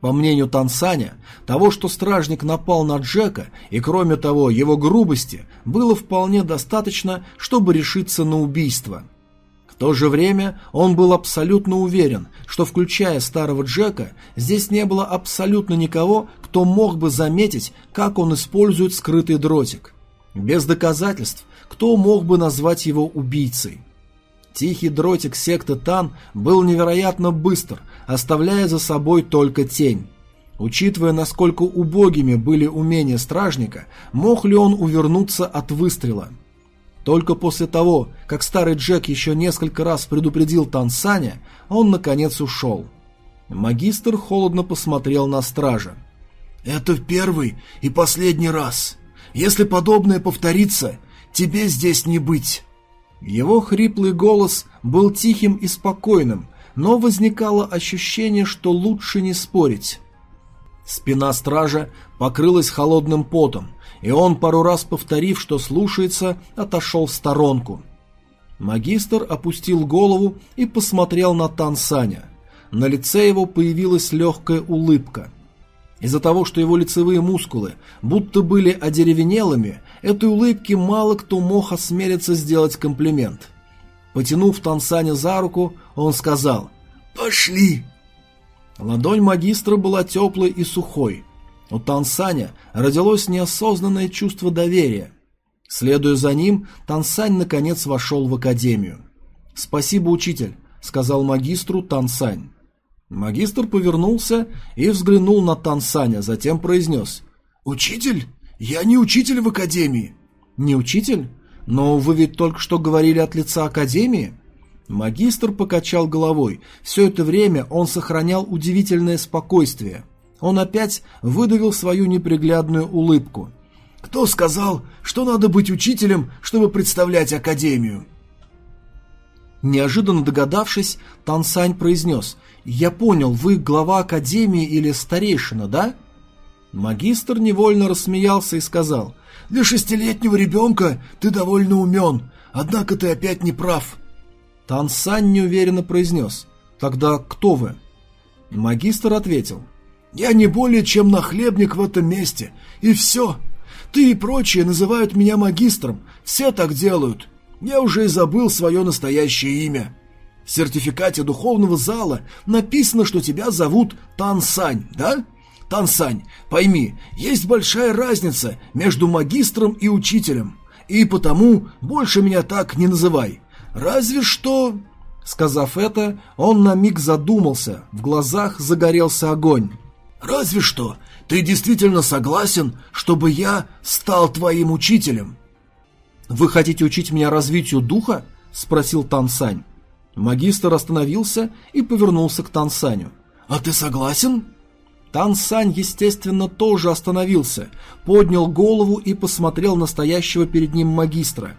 По мнению Тансаня, того, что стражник напал на Джека, и кроме того, его грубости, было вполне достаточно, чтобы решиться на убийство. То же время он был абсолютно уверен, что, включая старого Джека, здесь не было абсолютно никого, кто мог бы заметить, как он использует скрытый дротик. Без доказательств, кто мог бы назвать его убийцей? Тихий дротик секты Тан был невероятно быстр, оставляя за собой только тень. Учитывая, насколько убогими были умения стражника, мог ли он увернуться от выстрела? Только после того, как старый Джек еще несколько раз предупредил Тансаня, он наконец ушел. Магистр холодно посмотрел на стража. «Это первый и последний раз. Если подобное повторится, тебе здесь не быть». Его хриплый голос был тихим и спокойным, но возникало ощущение, что лучше не спорить. Спина стража покрылась холодным потом, и он, пару раз повторив, что слушается, отошел в сторонку. Магистр опустил голову и посмотрел на Тансаня. На лице его появилась легкая улыбка. Из-за того, что его лицевые мускулы будто были одеревенелыми, этой улыбке мало кто мог осмелиться сделать комплимент. Потянув Тансаня за руку, он сказал «Пошли!». Ладонь магистра была теплой и сухой. У Тансаня родилось неосознанное чувство доверия. Следуя за ним, Тансань наконец вошел в академию. «Спасибо, учитель», — сказал магистру Тансань. Магистр повернулся и взглянул на Тансаня, затем произнес «Учитель? Я не учитель в академии». «Не учитель? Но вы ведь только что говорили от лица академии?» Магистр покачал головой. Все это время он сохранял удивительное спокойствие. Он опять выдавил свою неприглядную улыбку. «Кто сказал, что надо быть учителем, чтобы представлять академию?» Неожиданно догадавшись, Тансань произнес «Я понял, вы глава академии или старейшина, да?» Магистр невольно рассмеялся и сказал «Для шестилетнего ребенка ты довольно умен, однако ты опять не прав». Тансань неуверенно произнес «Тогда кто вы?» Магистр ответил «Я не более чем нахлебник в этом месте, и все. Ты и прочие называют меня магистром, все так делают. Я уже и забыл свое настоящее имя». В сертификате духовного зала написано, что тебя зовут Тансань, да? Тансань, пойми, есть большая разница между магистром и учителем, и потому больше меня так не называй. Разве что...» Сказав это, он на миг задумался, в глазах загорелся огонь. «Разве что ты действительно согласен, чтобы я стал твоим учителем?» «Вы хотите учить меня развитию духа?» – спросил Тансань. Магистр остановился и повернулся к Тансаню. «А ты согласен?» Тансань, естественно, тоже остановился, поднял голову и посмотрел на стоящего перед ним магистра.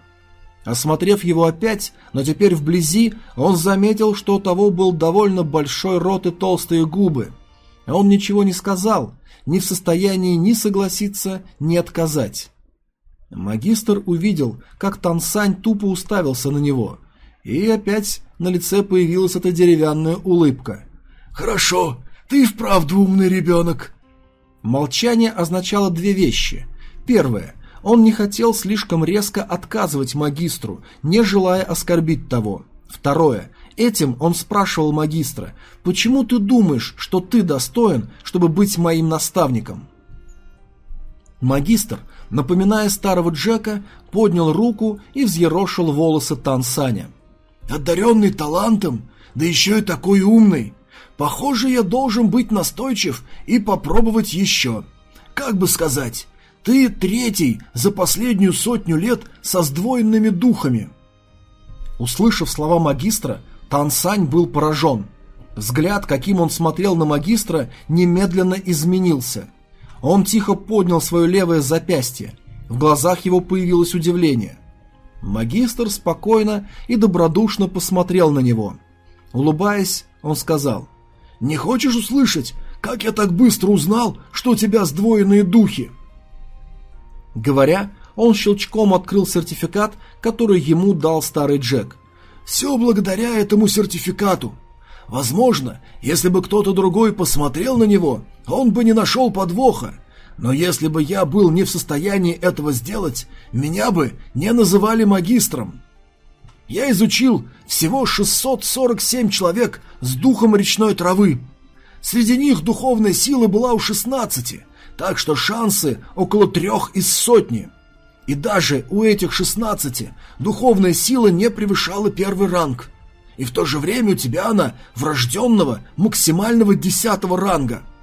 Осмотрев его опять, но теперь вблизи, он заметил, что у того был довольно большой рот и толстые губы. Он ничего не сказал, не в состоянии ни согласиться, ни отказать. Магистр увидел, как Тансань тупо уставился на него, и опять на лице появилась эта деревянная улыбка. «Хорошо, ты вправду умный ребенок». Молчание означало две вещи. Первое. Он не хотел слишком резко отказывать магистру, не желая оскорбить того. Второе. Этим он спрашивал магистра, «Почему ты думаешь, что ты достоин, чтобы быть моим наставником?» Магистр, напоминая старого Джека, поднял руку и взъерошил волосы Тансаня. Одаренный талантом, да еще и такой умный. Похоже, я должен быть настойчив и попробовать еще. Как бы сказать, ты третий за последнюю сотню лет со сдвоенными духами. Услышав слова магистра, Тансань был поражен. Взгляд, каким он смотрел на магистра, немедленно изменился. Он тихо поднял свое левое запястье. В глазах его появилось удивление. Магистр спокойно и добродушно посмотрел на него. Улыбаясь, он сказал, «Не хочешь услышать, как я так быстро узнал, что у тебя сдвоенные духи?» Говоря, он щелчком открыл сертификат, который ему дал старый Джек. «Все благодаря этому сертификату. Возможно, если бы кто-то другой посмотрел на него, он бы не нашел подвоха. Но если бы я был не в состоянии этого сделать, меня бы не называли магистром. Я изучил всего 647 человек с духом речной травы. Среди них духовная сила была у 16, так что шансы около трех из сотни. И даже у этих 16 духовная сила не превышала первый ранг. И в то же время у тебя она врожденного максимального десятого ранга –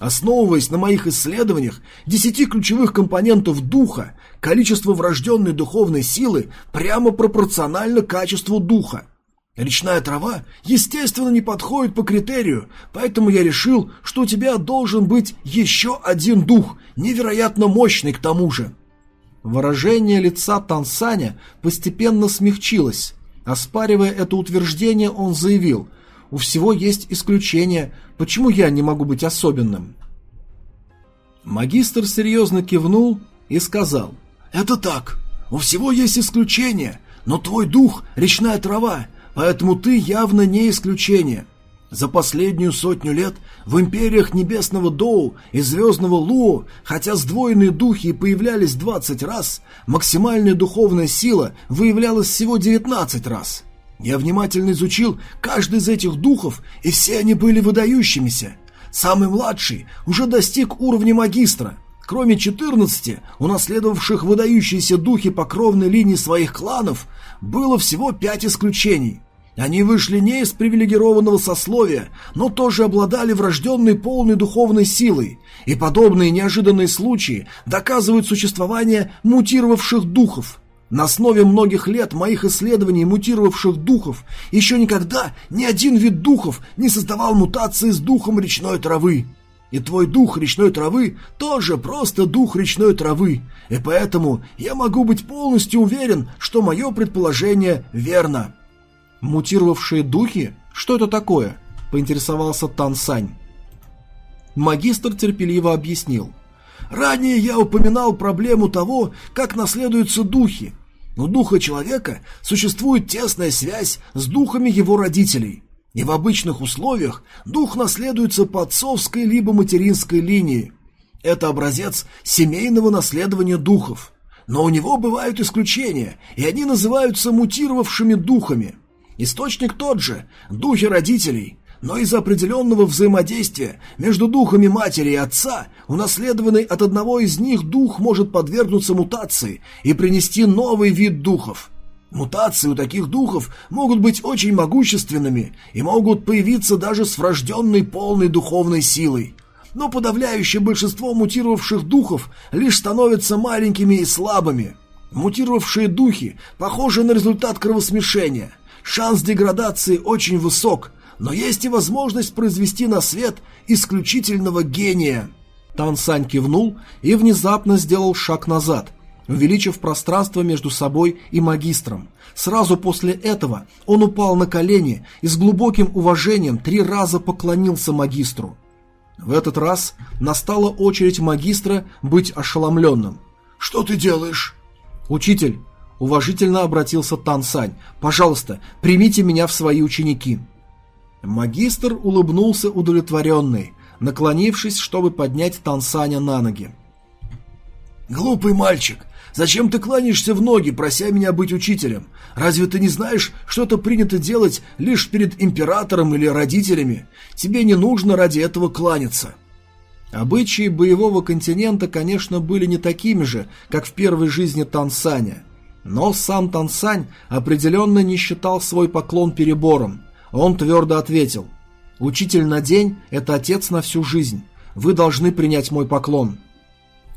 Основываясь на моих исследованиях десяти ключевых компонентов духа, количество врожденной духовной силы прямо пропорционально качеству духа. Речная трава, естественно, не подходит по критерию, поэтому я решил, что у тебя должен быть еще один дух, невероятно мощный к тому же. Выражение лица Тансаня постепенно смягчилось. Оспаривая это утверждение, он заявил – у всего есть исключения. Почему я не могу быть особенным?» Магистр серьезно кивнул и сказал. «Это так. У всего есть исключения, но твой дух — речная трава, поэтому ты явно не исключение. За последнюю сотню лет в империях Небесного Доу и Звездного Луо, хотя сдвоенные духи появлялись 20 раз, максимальная духовная сила выявлялась всего 19 раз. Я внимательно изучил каждый из этих духов, и все они были выдающимися. Самый младший уже достиг уровня магистра. Кроме 14, унаследовавших выдающиеся духи по кровной линии своих кланов, было всего пять исключений. Они вышли не из привилегированного сословия, но тоже обладали врожденной полной духовной силой, и подобные неожиданные случаи доказывают существование мутировавших духов. На основе многих лет моих исследований мутировавших духов еще никогда ни один вид духов не создавал мутации с духом речной травы. И твой дух речной травы тоже просто дух речной травы, и поэтому я могу быть полностью уверен, что мое предположение верно. Мутировавшие духи? Что это такое? Поинтересовался Тан Сань. Магистр терпеливо объяснил. Ранее я упоминал проблему того, как наследуются духи, у духа человека существует тесная связь с духами его родителей. И в обычных условиях дух наследуется по отцовской либо материнской линии. Это образец семейного наследования духов. Но у него бывают исключения, и они называются мутировавшими духами. Источник тот же – духи родителей, но из-за определенного взаимодействия между духами матери и отца, унаследованный от одного из них дух может подвергнуться мутации и принести новый вид духов. Мутации у таких духов могут быть очень могущественными и могут появиться даже с врожденной полной духовной силой. Но подавляющее большинство мутировавших духов лишь становятся маленькими и слабыми. Мутировавшие духи похожи на результат кровосмешения. Шанс деградации очень высок – но есть и возможность произвести на свет исключительного гения. Тан Сань кивнул и внезапно сделал шаг назад, увеличив пространство между собой и магистром. Сразу после этого он упал на колени и с глубоким уважением три раза поклонился магистру. В этот раз настала очередь магистра быть ошеломленным. «Что ты делаешь?» «Учитель», — уважительно обратился Тан Сань, — «пожалуйста, примите меня в свои ученики». Магистр улыбнулся удовлетворенный, наклонившись, чтобы поднять Тансаня на ноги. «Глупый мальчик, зачем ты кланяешься в ноги, прося меня быть учителем? Разве ты не знаешь, что это принято делать лишь перед императором или родителями? Тебе не нужно ради этого кланяться». Обычаи боевого континента, конечно, были не такими же, как в первой жизни Тансаня. Но сам Тансань определенно не считал свой поклон перебором – он твердо ответил. «Учитель на день – это отец на всю жизнь. Вы должны принять мой поклон».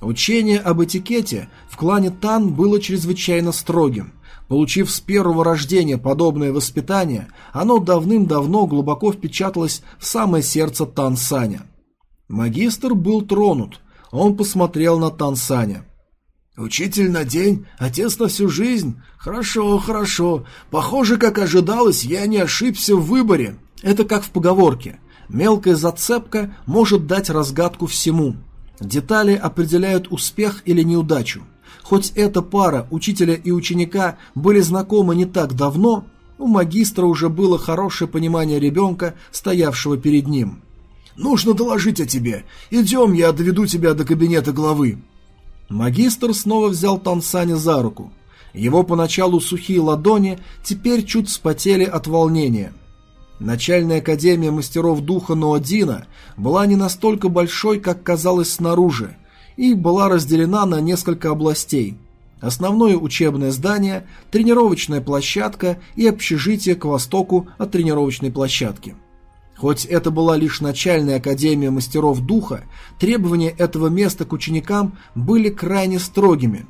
Учение об этикете в клане Тан было чрезвычайно строгим. Получив с первого рождения подобное воспитание, оно давным-давно глубоко впечаталось в самое сердце Тан Саня. Магистр был тронут. Он посмотрел на Тан Саня. «Учитель на день, отец на всю жизнь. Хорошо, хорошо. Похоже, как ожидалось, я не ошибся в выборе». Это как в поговорке. Мелкая зацепка может дать разгадку всему. Детали определяют успех или неудачу. Хоть эта пара, учителя и ученика, были знакомы не так давно, У магистра уже было хорошее понимание ребенка, стоявшего перед ним. «Нужно доложить о тебе. Идем, я доведу тебя до кабинета главы». Магистр снова взял Тансаня за руку. Его поначалу сухие ладони теперь чуть вспотели от волнения. Начальная академия мастеров духа Ноодина была не настолько большой, как казалось снаружи, и была разделена на несколько областей. Основное учебное здание, тренировочная площадка и общежитие к востоку от тренировочной площадки. Хоть это была лишь начальная академия мастеров духа, требования этого места к ученикам были крайне строгими.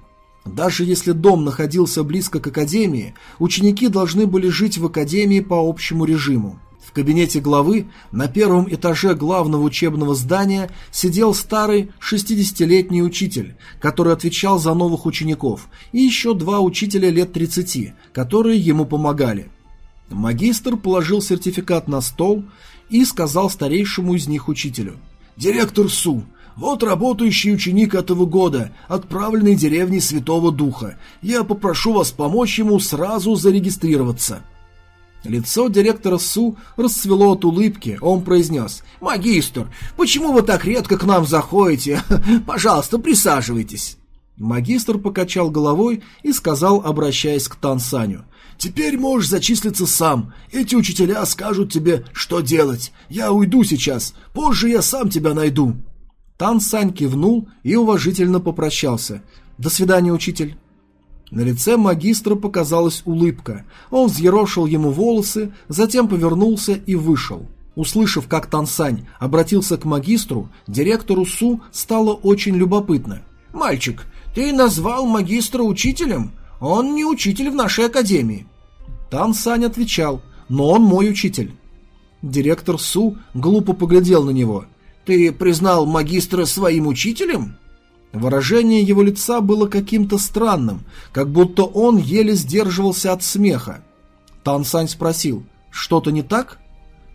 Даже если дом находился близко к академии, ученики должны были жить в академии по общему режиму. В кабинете главы на первом этаже главного учебного здания сидел старый 60-летний учитель, который отвечал за новых учеников, и еще два учителя лет 30, которые ему помогали. Магистр положил сертификат на стол и сказал старейшему из них учителю. «Директор Су, вот работающий ученик этого года, отправленный деревней Святого Духа. Я попрошу вас помочь ему сразу зарегистрироваться». Лицо директора СУ расцвело от улыбки. Он произнес. «Магистр, почему вы так редко к нам заходите? Пожалуйста, присаживайтесь». Магистр покачал головой и сказал, обращаясь к Тансаню. «Теперь можешь зачислиться сам. Эти учителя скажут тебе, что делать. Я уйду сейчас. Позже я сам тебя найду». Тансань кивнул и уважительно попрощался. «До свидания, учитель». На лице магистра показалась улыбка. Он взъерошил ему волосы, затем повернулся и вышел. Услышав, как Тансань обратился к магистру, директору Су стало очень любопытно. «Мальчик, ты назвал магистра учителем? Он не учитель в нашей академии». Тансань отвечал, «Но он мой учитель». Директор Су глупо поглядел на него. «Ты признал магистра своим учителем?» Выражение его лица было каким-то странным, как будто он еле сдерживался от смеха. Тан Сань спросил, что-то не так?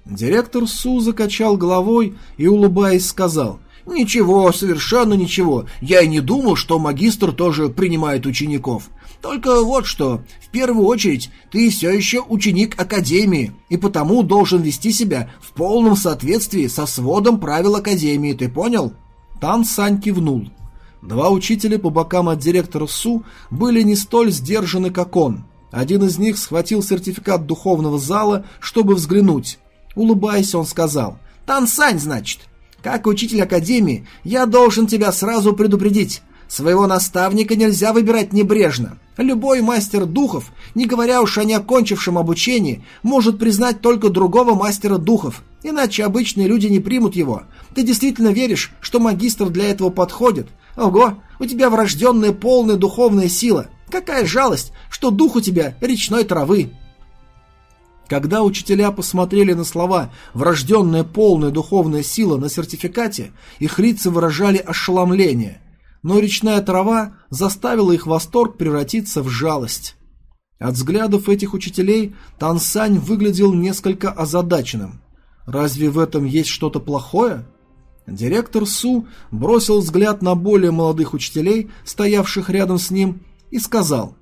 Директор Су закачал головой и, улыбаясь, сказал, «Ничего, совершенно ничего. Я и не думал, что магистр тоже принимает учеников. Только вот что, в первую очередь, ты все еще ученик Академии, и потому должен вести себя в полном соответствии со сводом правил Академии, ты понял?» Тан Сань кивнул. Два учителя по бокам от директора СУ были не столь сдержаны, как он. Один из них схватил сертификат духовного зала, чтобы взглянуть. Улыбаясь, он сказал, «Тансань, значит. Как учитель академии, я должен тебя сразу предупредить. Своего наставника нельзя выбирать небрежно. Любой мастер духов, не говоря уж о неокончившем обучении, может признать только другого мастера духов, иначе обычные люди не примут его. Ты действительно веришь, что магистр для этого подходит? Ого, у тебя врожденная полная духовная сила. Какая жалость, что дух у тебя речной травы. Когда учителя посмотрели на слова «врожденная полная духовная сила» на сертификате, их лица выражали ошеломление. Но речная трава заставила их восторг превратиться в жалость. От взглядов этих учителей Тансань выглядел несколько озадаченным. Разве в этом есть что-то плохое? Директор Су бросил взгляд на более молодых учителей, стоявших рядом с ним, и сказал,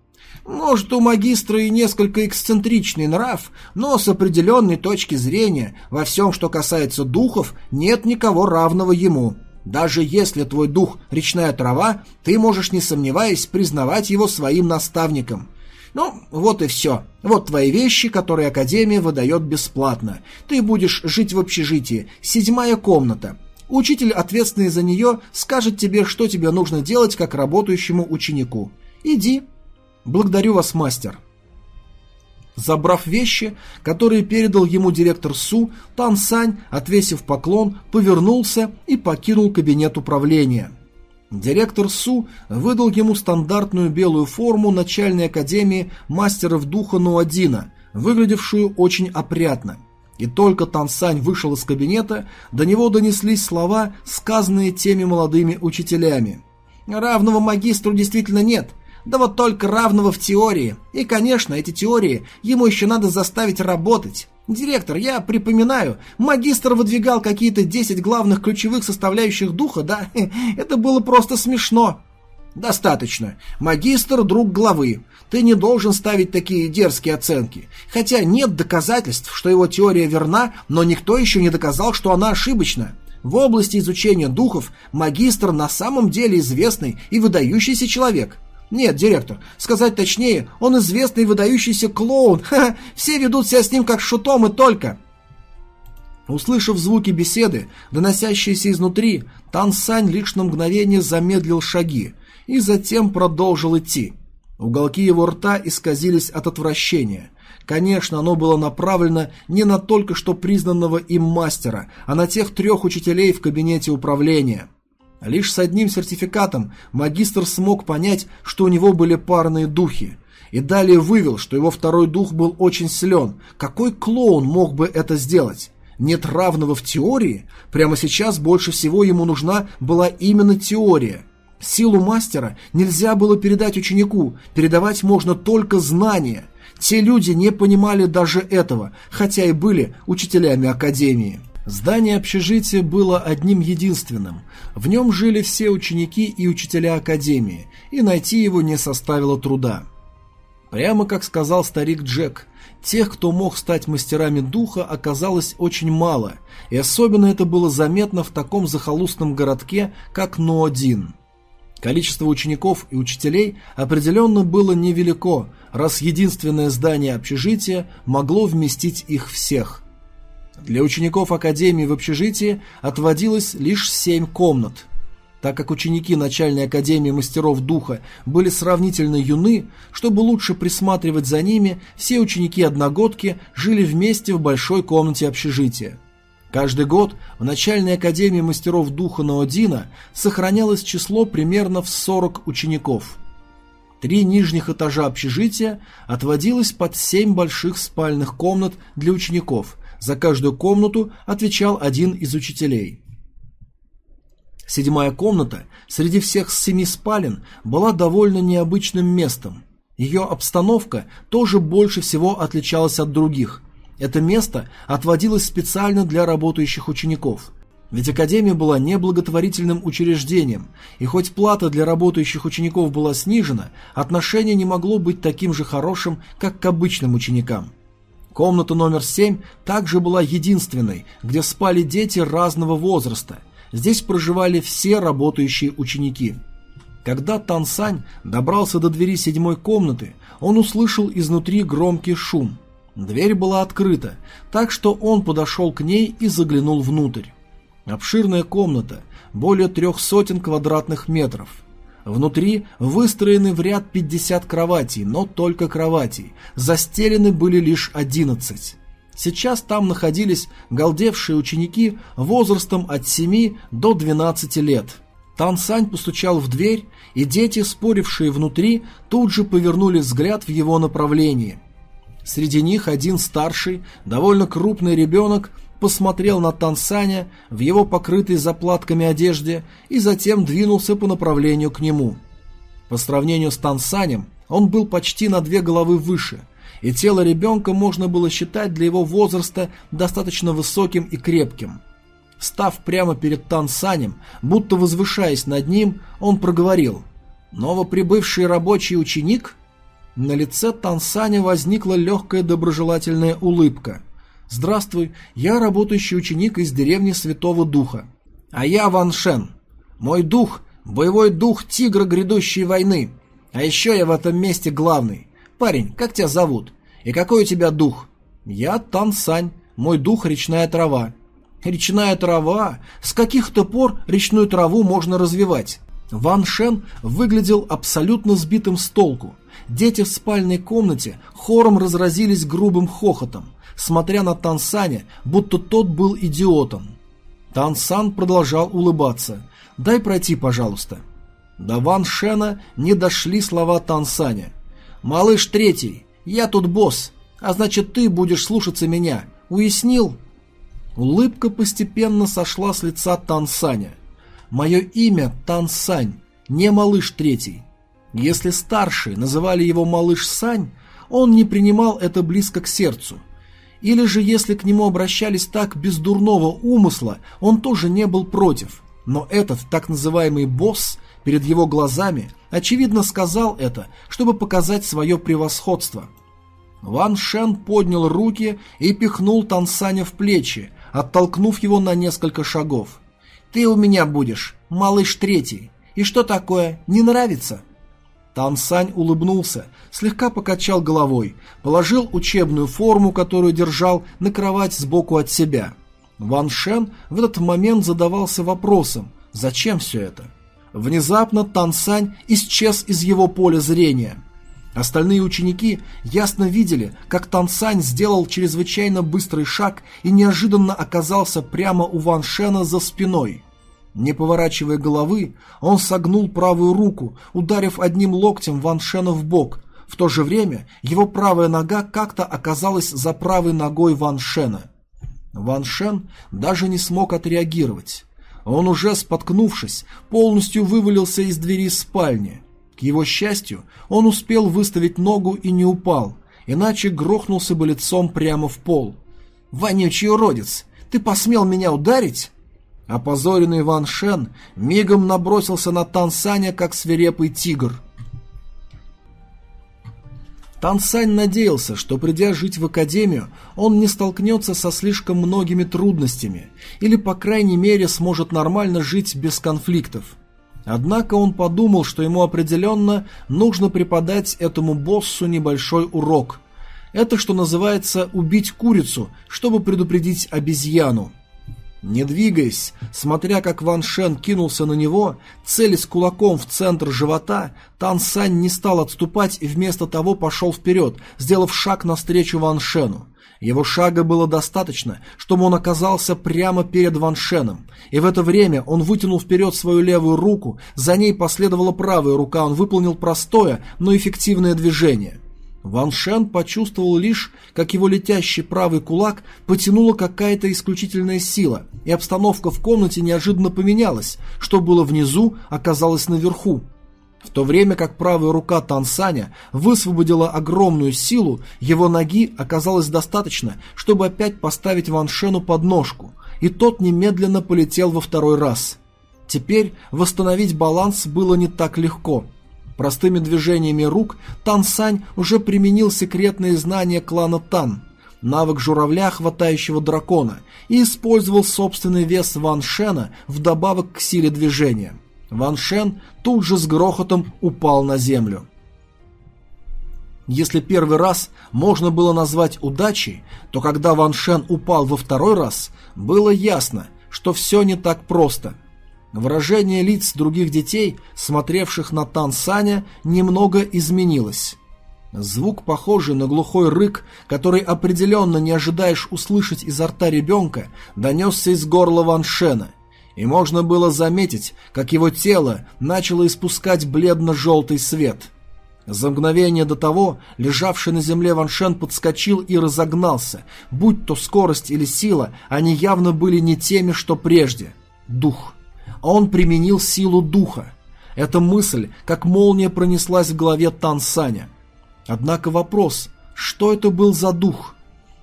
«Может, у магистра и несколько эксцентричный нрав, но с определенной точки зрения во всем, что касается духов, нет никого равного ему. Даже если твой дух – речная трава, ты можешь, не сомневаясь, признавать его своим наставником». Ну, вот и все. Вот твои вещи, которые Академия выдает бесплатно. Ты будешь жить в общежитии. Седьмая комната. Учитель, ответственный за нее, скажет тебе, что тебе нужно делать как работающему ученику. Иди. Благодарю вас, мастер. Забрав вещи, которые передал ему директор Су, Тан Сань, отвесив поклон, повернулся и покинул кабинет управления. Директор Су выдал ему стандартную белую форму начальной академии мастеров духа Нуадина, выглядевшую очень опрятно. И только Тансань вышел из кабинета, до него донеслись слова, сказанные теми молодыми учителями. «Равного магистру действительно нет, да вот только равного в теории. И, конечно, эти теории ему еще надо заставить работать. Директор, я припоминаю, магистр выдвигал какие-то 10 главных ключевых составляющих духа, да? Это было просто смешно». «Достаточно. Магистр – друг главы. Ты не должен ставить такие дерзкие оценки. Хотя нет доказательств, что его теория верна, но никто еще не доказал, что она ошибочна. В области изучения духов магистр на самом деле известный и выдающийся человек. Нет, директор, сказать точнее, он известный выдающийся клоун. Ха -ха, все ведут себя с ним как шутом и только. Услышав звуки беседы, доносящиеся изнутри, Тан Сань лишь на мгновение замедлил шаги и затем продолжил идти. Уголки его рта исказились от отвращения. Конечно, оно было направлено не на только что признанного им мастера, а на тех трех учителей в кабинете управления. Лишь с одним сертификатом магистр смог понять, что у него были парные духи. И далее вывел, что его второй дух был очень силен. Какой клоун мог бы это сделать? нет равного в теории, прямо сейчас больше всего ему нужна была именно теория. Силу мастера нельзя было передать ученику, передавать можно только знания. Те люди не понимали даже этого, хотя и были учителями академии. Здание общежития было одним единственным. В нем жили все ученики и учителя академии, и найти его не составило труда. Прямо как сказал старик Джек, Тех, кто мог стать мастерами духа, оказалось очень мало, и особенно это было заметно в таком захолустном городке, как Ноодин. Количество учеников и учителей определенно было невелико, раз единственное здание общежития могло вместить их всех. Для учеников Академии в общежитии отводилось лишь семь комнат – так как ученики начальной академии мастеров духа были сравнительно юны, чтобы лучше присматривать за ними, все ученики-одногодки жили вместе в большой комнате общежития. Каждый год в начальной академии мастеров духа Наодина сохранялось число примерно в 40 учеников. Три нижних этажа общежития отводилось под семь больших спальных комнат для учеников. За каждую комнату отвечал один из учителей – Седьмая комната среди всех семи спален была довольно необычным местом. Ее обстановка тоже больше всего отличалась от других. Это место отводилось специально для работающих учеников. Ведь Академия была неблаготворительным учреждением, и хоть плата для работающих учеников была снижена, отношение не могло быть таким же хорошим, как к обычным ученикам. Комната номер семь также была единственной, где спали дети разного возраста – Здесь проживали все работающие ученики. Когда Тан Сань добрался до двери седьмой комнаты, он услышал изнутри громкий шум. Дверь была открыта, так что он подошел к ней и заглянул внутрь. Обширная комната, более трех сотен квадратных метров. Внутри выстроены в ряд 50 кроватей, но только кроватей. Застелены были лишь 11. Сейчас там находились галдевшие ученики возрастом от 7 до 12 лет. Тан Сань постучал в дверь, и дети, спорившие внутри, тут же повернули взгляд в его направлении. Среди них один старший, довольно крупный ребенок, посмотрел на Тан Саня в его покрытой заплатками одежде и затем двинулся по направлению к нему. По сравнению с Тан Санем, он был почти на две головы выше – и тело ребенка можно было считать для его возраста достаточно высоким и крепким. Став прямо перед Тансанем, будто возвышаясь над ним, он проговорил «Новоприбывший рабочий ученик?» На лице Тансаня возникла легкая доброжелательная улыбка. «Здравствуй, я работающий ученик из деревни Святого Духа. А я Ван Шен. Мой дух – боевой дух тигра грядущей войны. А еще я в этом месте главный. «Парень, как тебя зовут? И какой у тебя дух?» «Я Тан Сань. Мой дух – речная трава». «Речная трава? С каких-то пор речную траву можно развивать?» Ван Шен выглядел абсолютно сбитым с толку. Дети в спальной комнате хором разразились грубым хохотом, смотря на Тан Саня, будто тот был идиотом. Тан Сан продолжал улыбаться. «Дай пройти, пожалуйста». До Ван Шена не дошли слова Тан Саня. «Малыш третий, я тут босс, а значит ты будешь слушаться меня. Уяснил?» Улыбка постепенно сошла с лица Тансаня. «Мое имя Тансань, не малыш третий. Если старшие называли его малыш Сань, он не принимал это близко к сердцу. Или же если к нему обращались так без дурного умысла, он тоже не был против. Но этот так называемый босс перед его глазами, очевидно сказал это, чтобы показать свое превосходство. Ван Шен поднял руки и пихнул Тансаня в плечи, оттолкнув его на несколько шагов. «Ты у меня будешь, малыш третий. И что такое, не нравится?» Тансань улыбнулся, слегка покачал головой, положил учебную форму, которую держал, на кровать сбоку от себя. Ван Шен в этот момент задавался вопросом, зачем все это? Внезапно Тансань исчез из его поля зрения. Остальные ученики ясно видели, как Тансань сделал чрезвычайно быстрый шаг и неожиданно оказался прямо у Ван Шена за спиной. Не поворачивая головы, он согнул правую руку, ударив одним локтем Ван Шена в бок. В то же время его правая нога как-то оказалась за правой ногой Ван Шена. Ван Шен даже не смог отреагировать. Он уже, споткнувшись, полностью вывалился из двери спальни. К его счастью, он успел выставить ногу и не упал, иначе грохнулся бы лицом прямо в пол. «Вонючий уродец! Ты посмел меня ударить?» Опозоренный Ван Шен мигом набросился на Тан Саня, как свирепый тигр. Тан Сань надеялся, что придя жить в академию, он не столкнется со слишком многими трудностями, или, по крайней мере, сможет нормально жить без конфликтов. Однако он подумал, что ему определенно нужно преподать этому боссу небольшой урок. Это, что называется, убить курицу, чтобы предупредить обезьяну. Не двигаясь, смотря как Ван Шен кинулся на него, целясь кулаком в центр живота, Тан Сань не стал отступать и вместо того пошел вперед, сделав шаг навстречу Ван Шену. Его шага было достаточно, чтобы он оказался прямо перед Ван Шеном, и в это время он вытянул вперед свою левую руку, за ней последовала правая рука, он выполнил простое, но эффективное движение. Ван Шен почувствовал лишь, как его летящий правый кулак потянула какая-то исключительная сила, и обстановка в комнате неожиданно поменялась, что было внизу, оказалось наверху. В то время как правая рука Тансаня высвободила огромную силу, его ноги оказалось достаточно, чтобы опять поставить Ван Шену под ножку, и тот немедленно полетел во второй раз. Теперь восстановить баланс было не так легко. Простыми движениями рук Тан Сань уже применил секретные знания клана Тан, навык журавля, хватающего дракона, и использовал собственный вес Ван Шена вдобавок к силе движения. Ван Шен тут же с грохотом упал на землю. Если первый раз можно было назвать удачей, то когда Ван Шен упал во второй раз, было ясно, что все не так просто. Выражение лиц других детей, смотревших на Тан Саня, немного изменилось. Звук, похожий на глухой рык, который определенно не ожидаешь услышать изо рта ребенка, донесся из горла Ван Шена и можно было заметить, как его тело начало испускать бледно-желтый свет. За мгновение до того лежавший на земле Ваншен подскочил и разогнался. Будь то скорость или сила, они явно были не теми, что прежде. Дух. Он применил силу духа. Эта мысль, как молния, пронеслась в голове Тансаня. Однако вопрос, что это был за дух?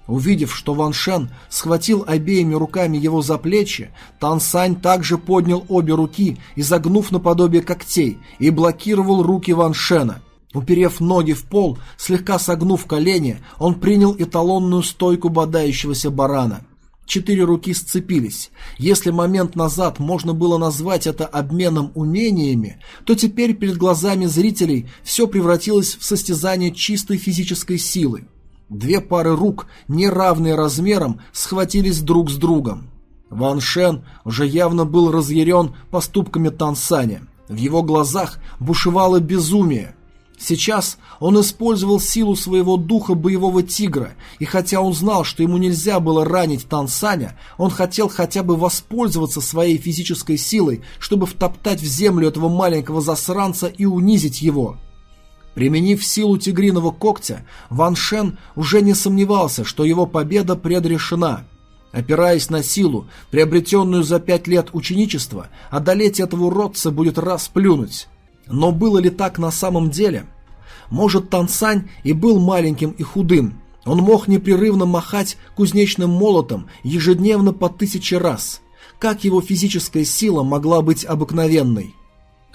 Увидев, что Ван Шен схватил обеими руками его за плечи, Тан Сань также поднял обе руки, изогнув наподобие когтей, и блокировал руки Ван Шена. Уперев ноги в пол, слегка согнув колени, он принял эталонную стойку бодающегося барана. Четыре руки сцепились. Если момент назад можно было назвать это обменом умениями, то теперь перед глазами зрителей все превратилось в состязание чистой физической силы. Две пары рук, неравные размером, схватились друг с другом. Ван Шен уже явно был разъярен поступками Тансаня. В его глазах бушевало безумие. Сейчас он использовал силу своего духа боевого тигра, и хотя он знал, что ему нельзя было ранить Тансаня, он хотел хотя бы воспользоваться своей физической силой, чтобы втоптать в землю этого маленького засранца и унизить его. Применив силу тигриного когтя, Ван Шен уже не сомневался, что его победа предрешена. Опираясь на силу, приобретенную за пять лет ученичества, одолеть этого уродца будет расплюнуть. Но было ли так на самом деле? Может, Тансань и был маленьким и худым. Он мог непрерывно махать кузнечным молотом ежедневно по тысяче раз. Как его физическая сила могла быть обыкновенной?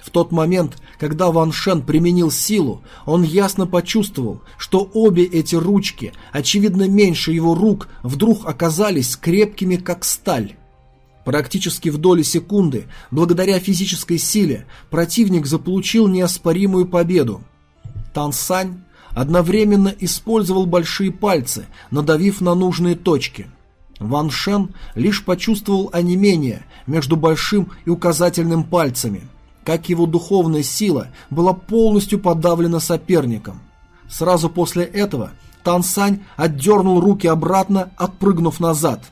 В тот момент, когда Ван Шен применил силу, он ясно почувствовал, что обе эти ручки, очевидно меньше его рук, вдруг оказались крепкими, как сталь. Практически в доли секунды, благодаря физической силе, противник заполучил неоспоримую победу. Тан Сань одновременно использовал большие пальцы, надавив на нужные точки. Ван Шен лишь почувствовал онемение между большим и указательным пальцами – как его духовная сила была полностью подавлена соперником. Сразу после этого Тансань отдернул руки обратно, отпрыгнув назад.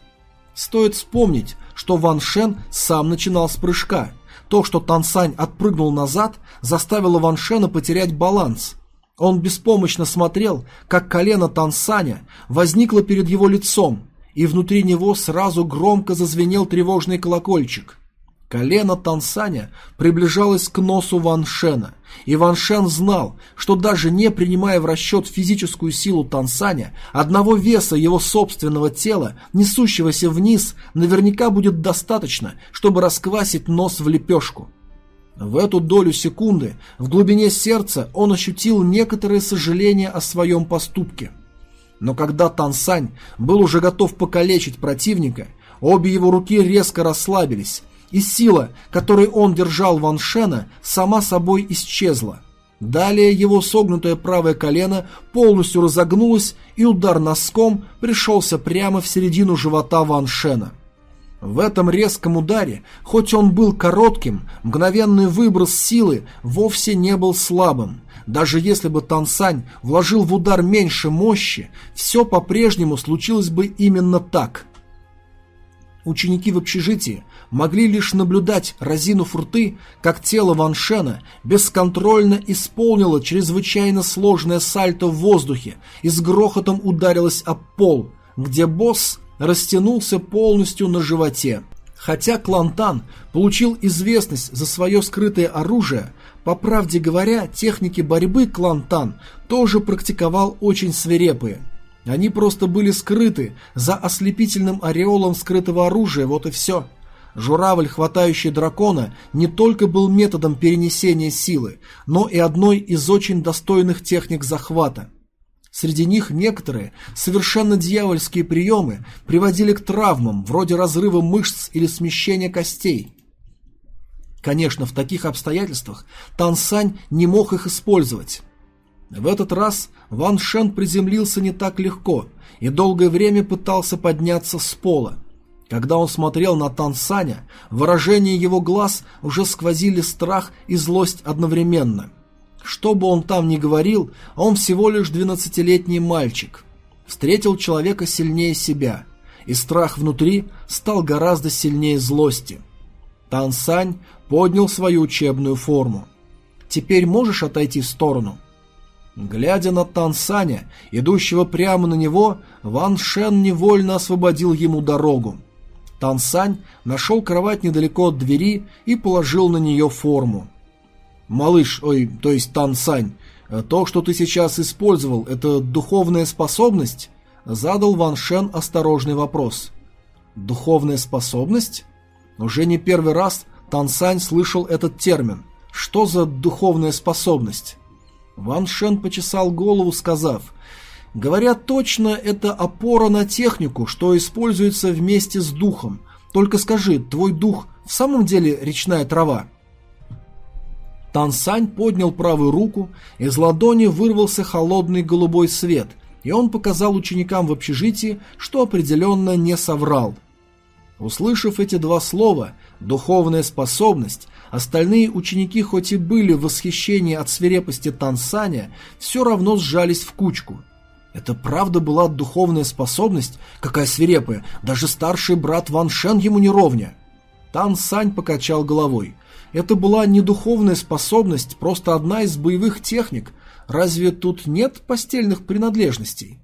Стоит вспомнить, что Ван Шен сам начинал с прыжка. То, что Тансань отпрыгнул назад, заставило Ван Шена потерять баланс. Он беспомощно смотрел, как колено Тансаня возникло перед его лицом, и внутри него сразу громко зазвенел тревожный колокольчик. Колено Тансаня приближалось к носу Ван Шена, и Ван Шен знал, что даже не принимая в расчет физическую силу Тансаня, одного веса его собственного тела, несущегося вниз, наверняка будет достаточно, чтобы расквасить нос в лепешку. В эту долю секунды в глубине сердца он ощутил некоторое сожаление о своем поступке. Но когда Тансань был уже готов покалечить противника, обе его руки резко расслабились, и сила, которой он держал Ван Шена, сама собой исчезла. Далее его согнутое правое колено полностью разогнулось, и удар носком пришелся прямо в середину живота Ван Шена. В этом резком ударе, хоть он был коротким, мгновенный выброс силы вовсе не был слабым. Даже если бы Тансань вложил в удар меньше мощи, все по-прежнему случилось бы именно так. Ученики в общежитии могли лишь наблюдать, разинув рты, как тело Ван Шена бесконтрольно исполнило чрезвычайно сложное сальто в воздухе и с грохотом ударилось об пол, где босс растянулся полностью на животе. Хотя Клантан получил известность за свое скрытое оружие, по правде говоря, техники борьбы Клантан тоже практиковал очень свирепые – они просто были скрыты за ослепительным ореолом скрытого оружия, вот и все. Журавль, хватающий дракона, не только был методом перенесения силы, но и одной из очень достойных техник захвата. Среди них некоторые совершенно дьявольские приемы приводили к травмам, вроде разрыва мышц или смещения костей. Конечно, в таких обстоятельствах Тансань не мог их использовать. В этот раз Ван Шен приземлился не так легко и долгое время пытался подняться с пола. Когда он смотрел на Тан Саня, выражение его глаз уже сквозили страх и злость одновременно. Что бы он там ни говорил, он всего лишь двенадцатилетний мальчик. Встретил человека сильнее себя, и страх внутри стал гораздо сильнее злости. Тан Сань поднял свою учебную форму. «Теперь можешь отойти в сторону?» Глядя на Тансаня, идущего прямо на него, Ван Шен невольно освободил ему дорогу. Тансань нашел кровать недалеко от двери и положил на нее форму. «Малыш, ой, то есть Тансань, то, что ты сейчас использовал, это духовная способность?» Задал Ван Шен осторожный вопрос. «Духовная способность?» Уже не первый раз Тансань слышал этот термин. Что за духовная способность? Ван Шен почесал голову, сказав, «Говорят точно, это опора на технику, что используется вместе с духом. Только скажи, твой дух в самом деле речная трава?» Тан Сань поднял правую руку, из ладони вырвался холодный голубой свет, и он показал ученикам в общежитии, что определенно не соврал. Услышав эти два слова, духовная способность, Остальные ученики хоть и были в восхищении от свирепости Тансаня, все равно сжались в кучку. Это правда была духовная способность? Какая свирепая! Даже старший брат Ван Шен ему не ровня. Тан Сань покачал головой. Это была не духовная способность, просто одна из боевых техник. Разве тут нет постельных принадлежностей?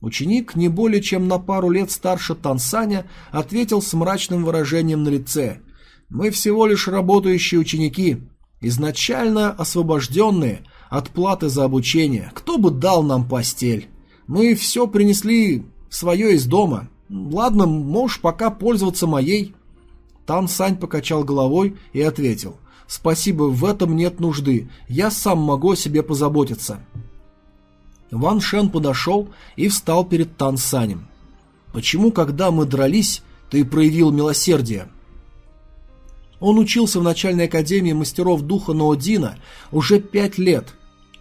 Ученик, не более чем на пару лет старше Тансаня, ответил с мрачным выражением на лице – мы всего лишь работающие ученики, изначально освобожденные от платы за обучение. Кто бы дал нам постель? Мы все принесли свое из дома. Ладно, можешь пока пользоваться моей. Тан Сань покачал головой и ответил. Спасибо, в этом нет нужды. Я сам могу о себе позаботиться. Ван Шен подошел и встал перед Тан Санем. Почему, когда мы дрались, ты проявил милосердие? Он учился в начальной академии мастеров духа Ноодина уже пять лет.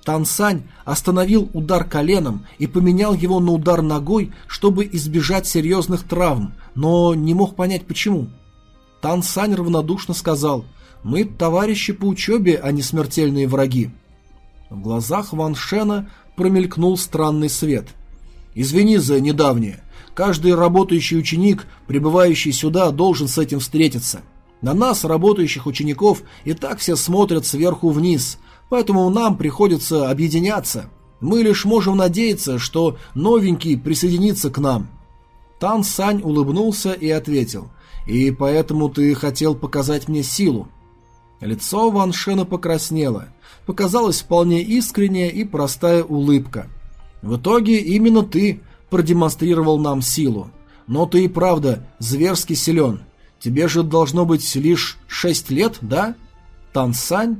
Тан Сань остановил удар коленом и поменял его на удар ногой, чтобы избежать серьезных травм, но не мог понять почему. Тан Сань равнодушно сказал «Мы товарищи по учебе, а не смертельные враги». В глазах Ван Шена промелькнул странный свет. «Извини за недавнее. Каждый работающий ученик, прибывающий сюда, должен с этим встретиться. На нас, работающих учеников, и так все смотрят сверху вниз, поэтому нам приходится объединяться. Мы лишь можем надеяться, что новенький присоединится к нам». Тан Сань улыбнулся и ответил, «И поэтому ты хотел показать мне силу». Лицо Ван Шена покраснело. Показалась вполне искренняя и простая улыбка. «В итоге именно ты продемонстрировал нам силу. Но ты и правда зверски силен. Тебе же должно быть лишь шесть лет, да?» Тансань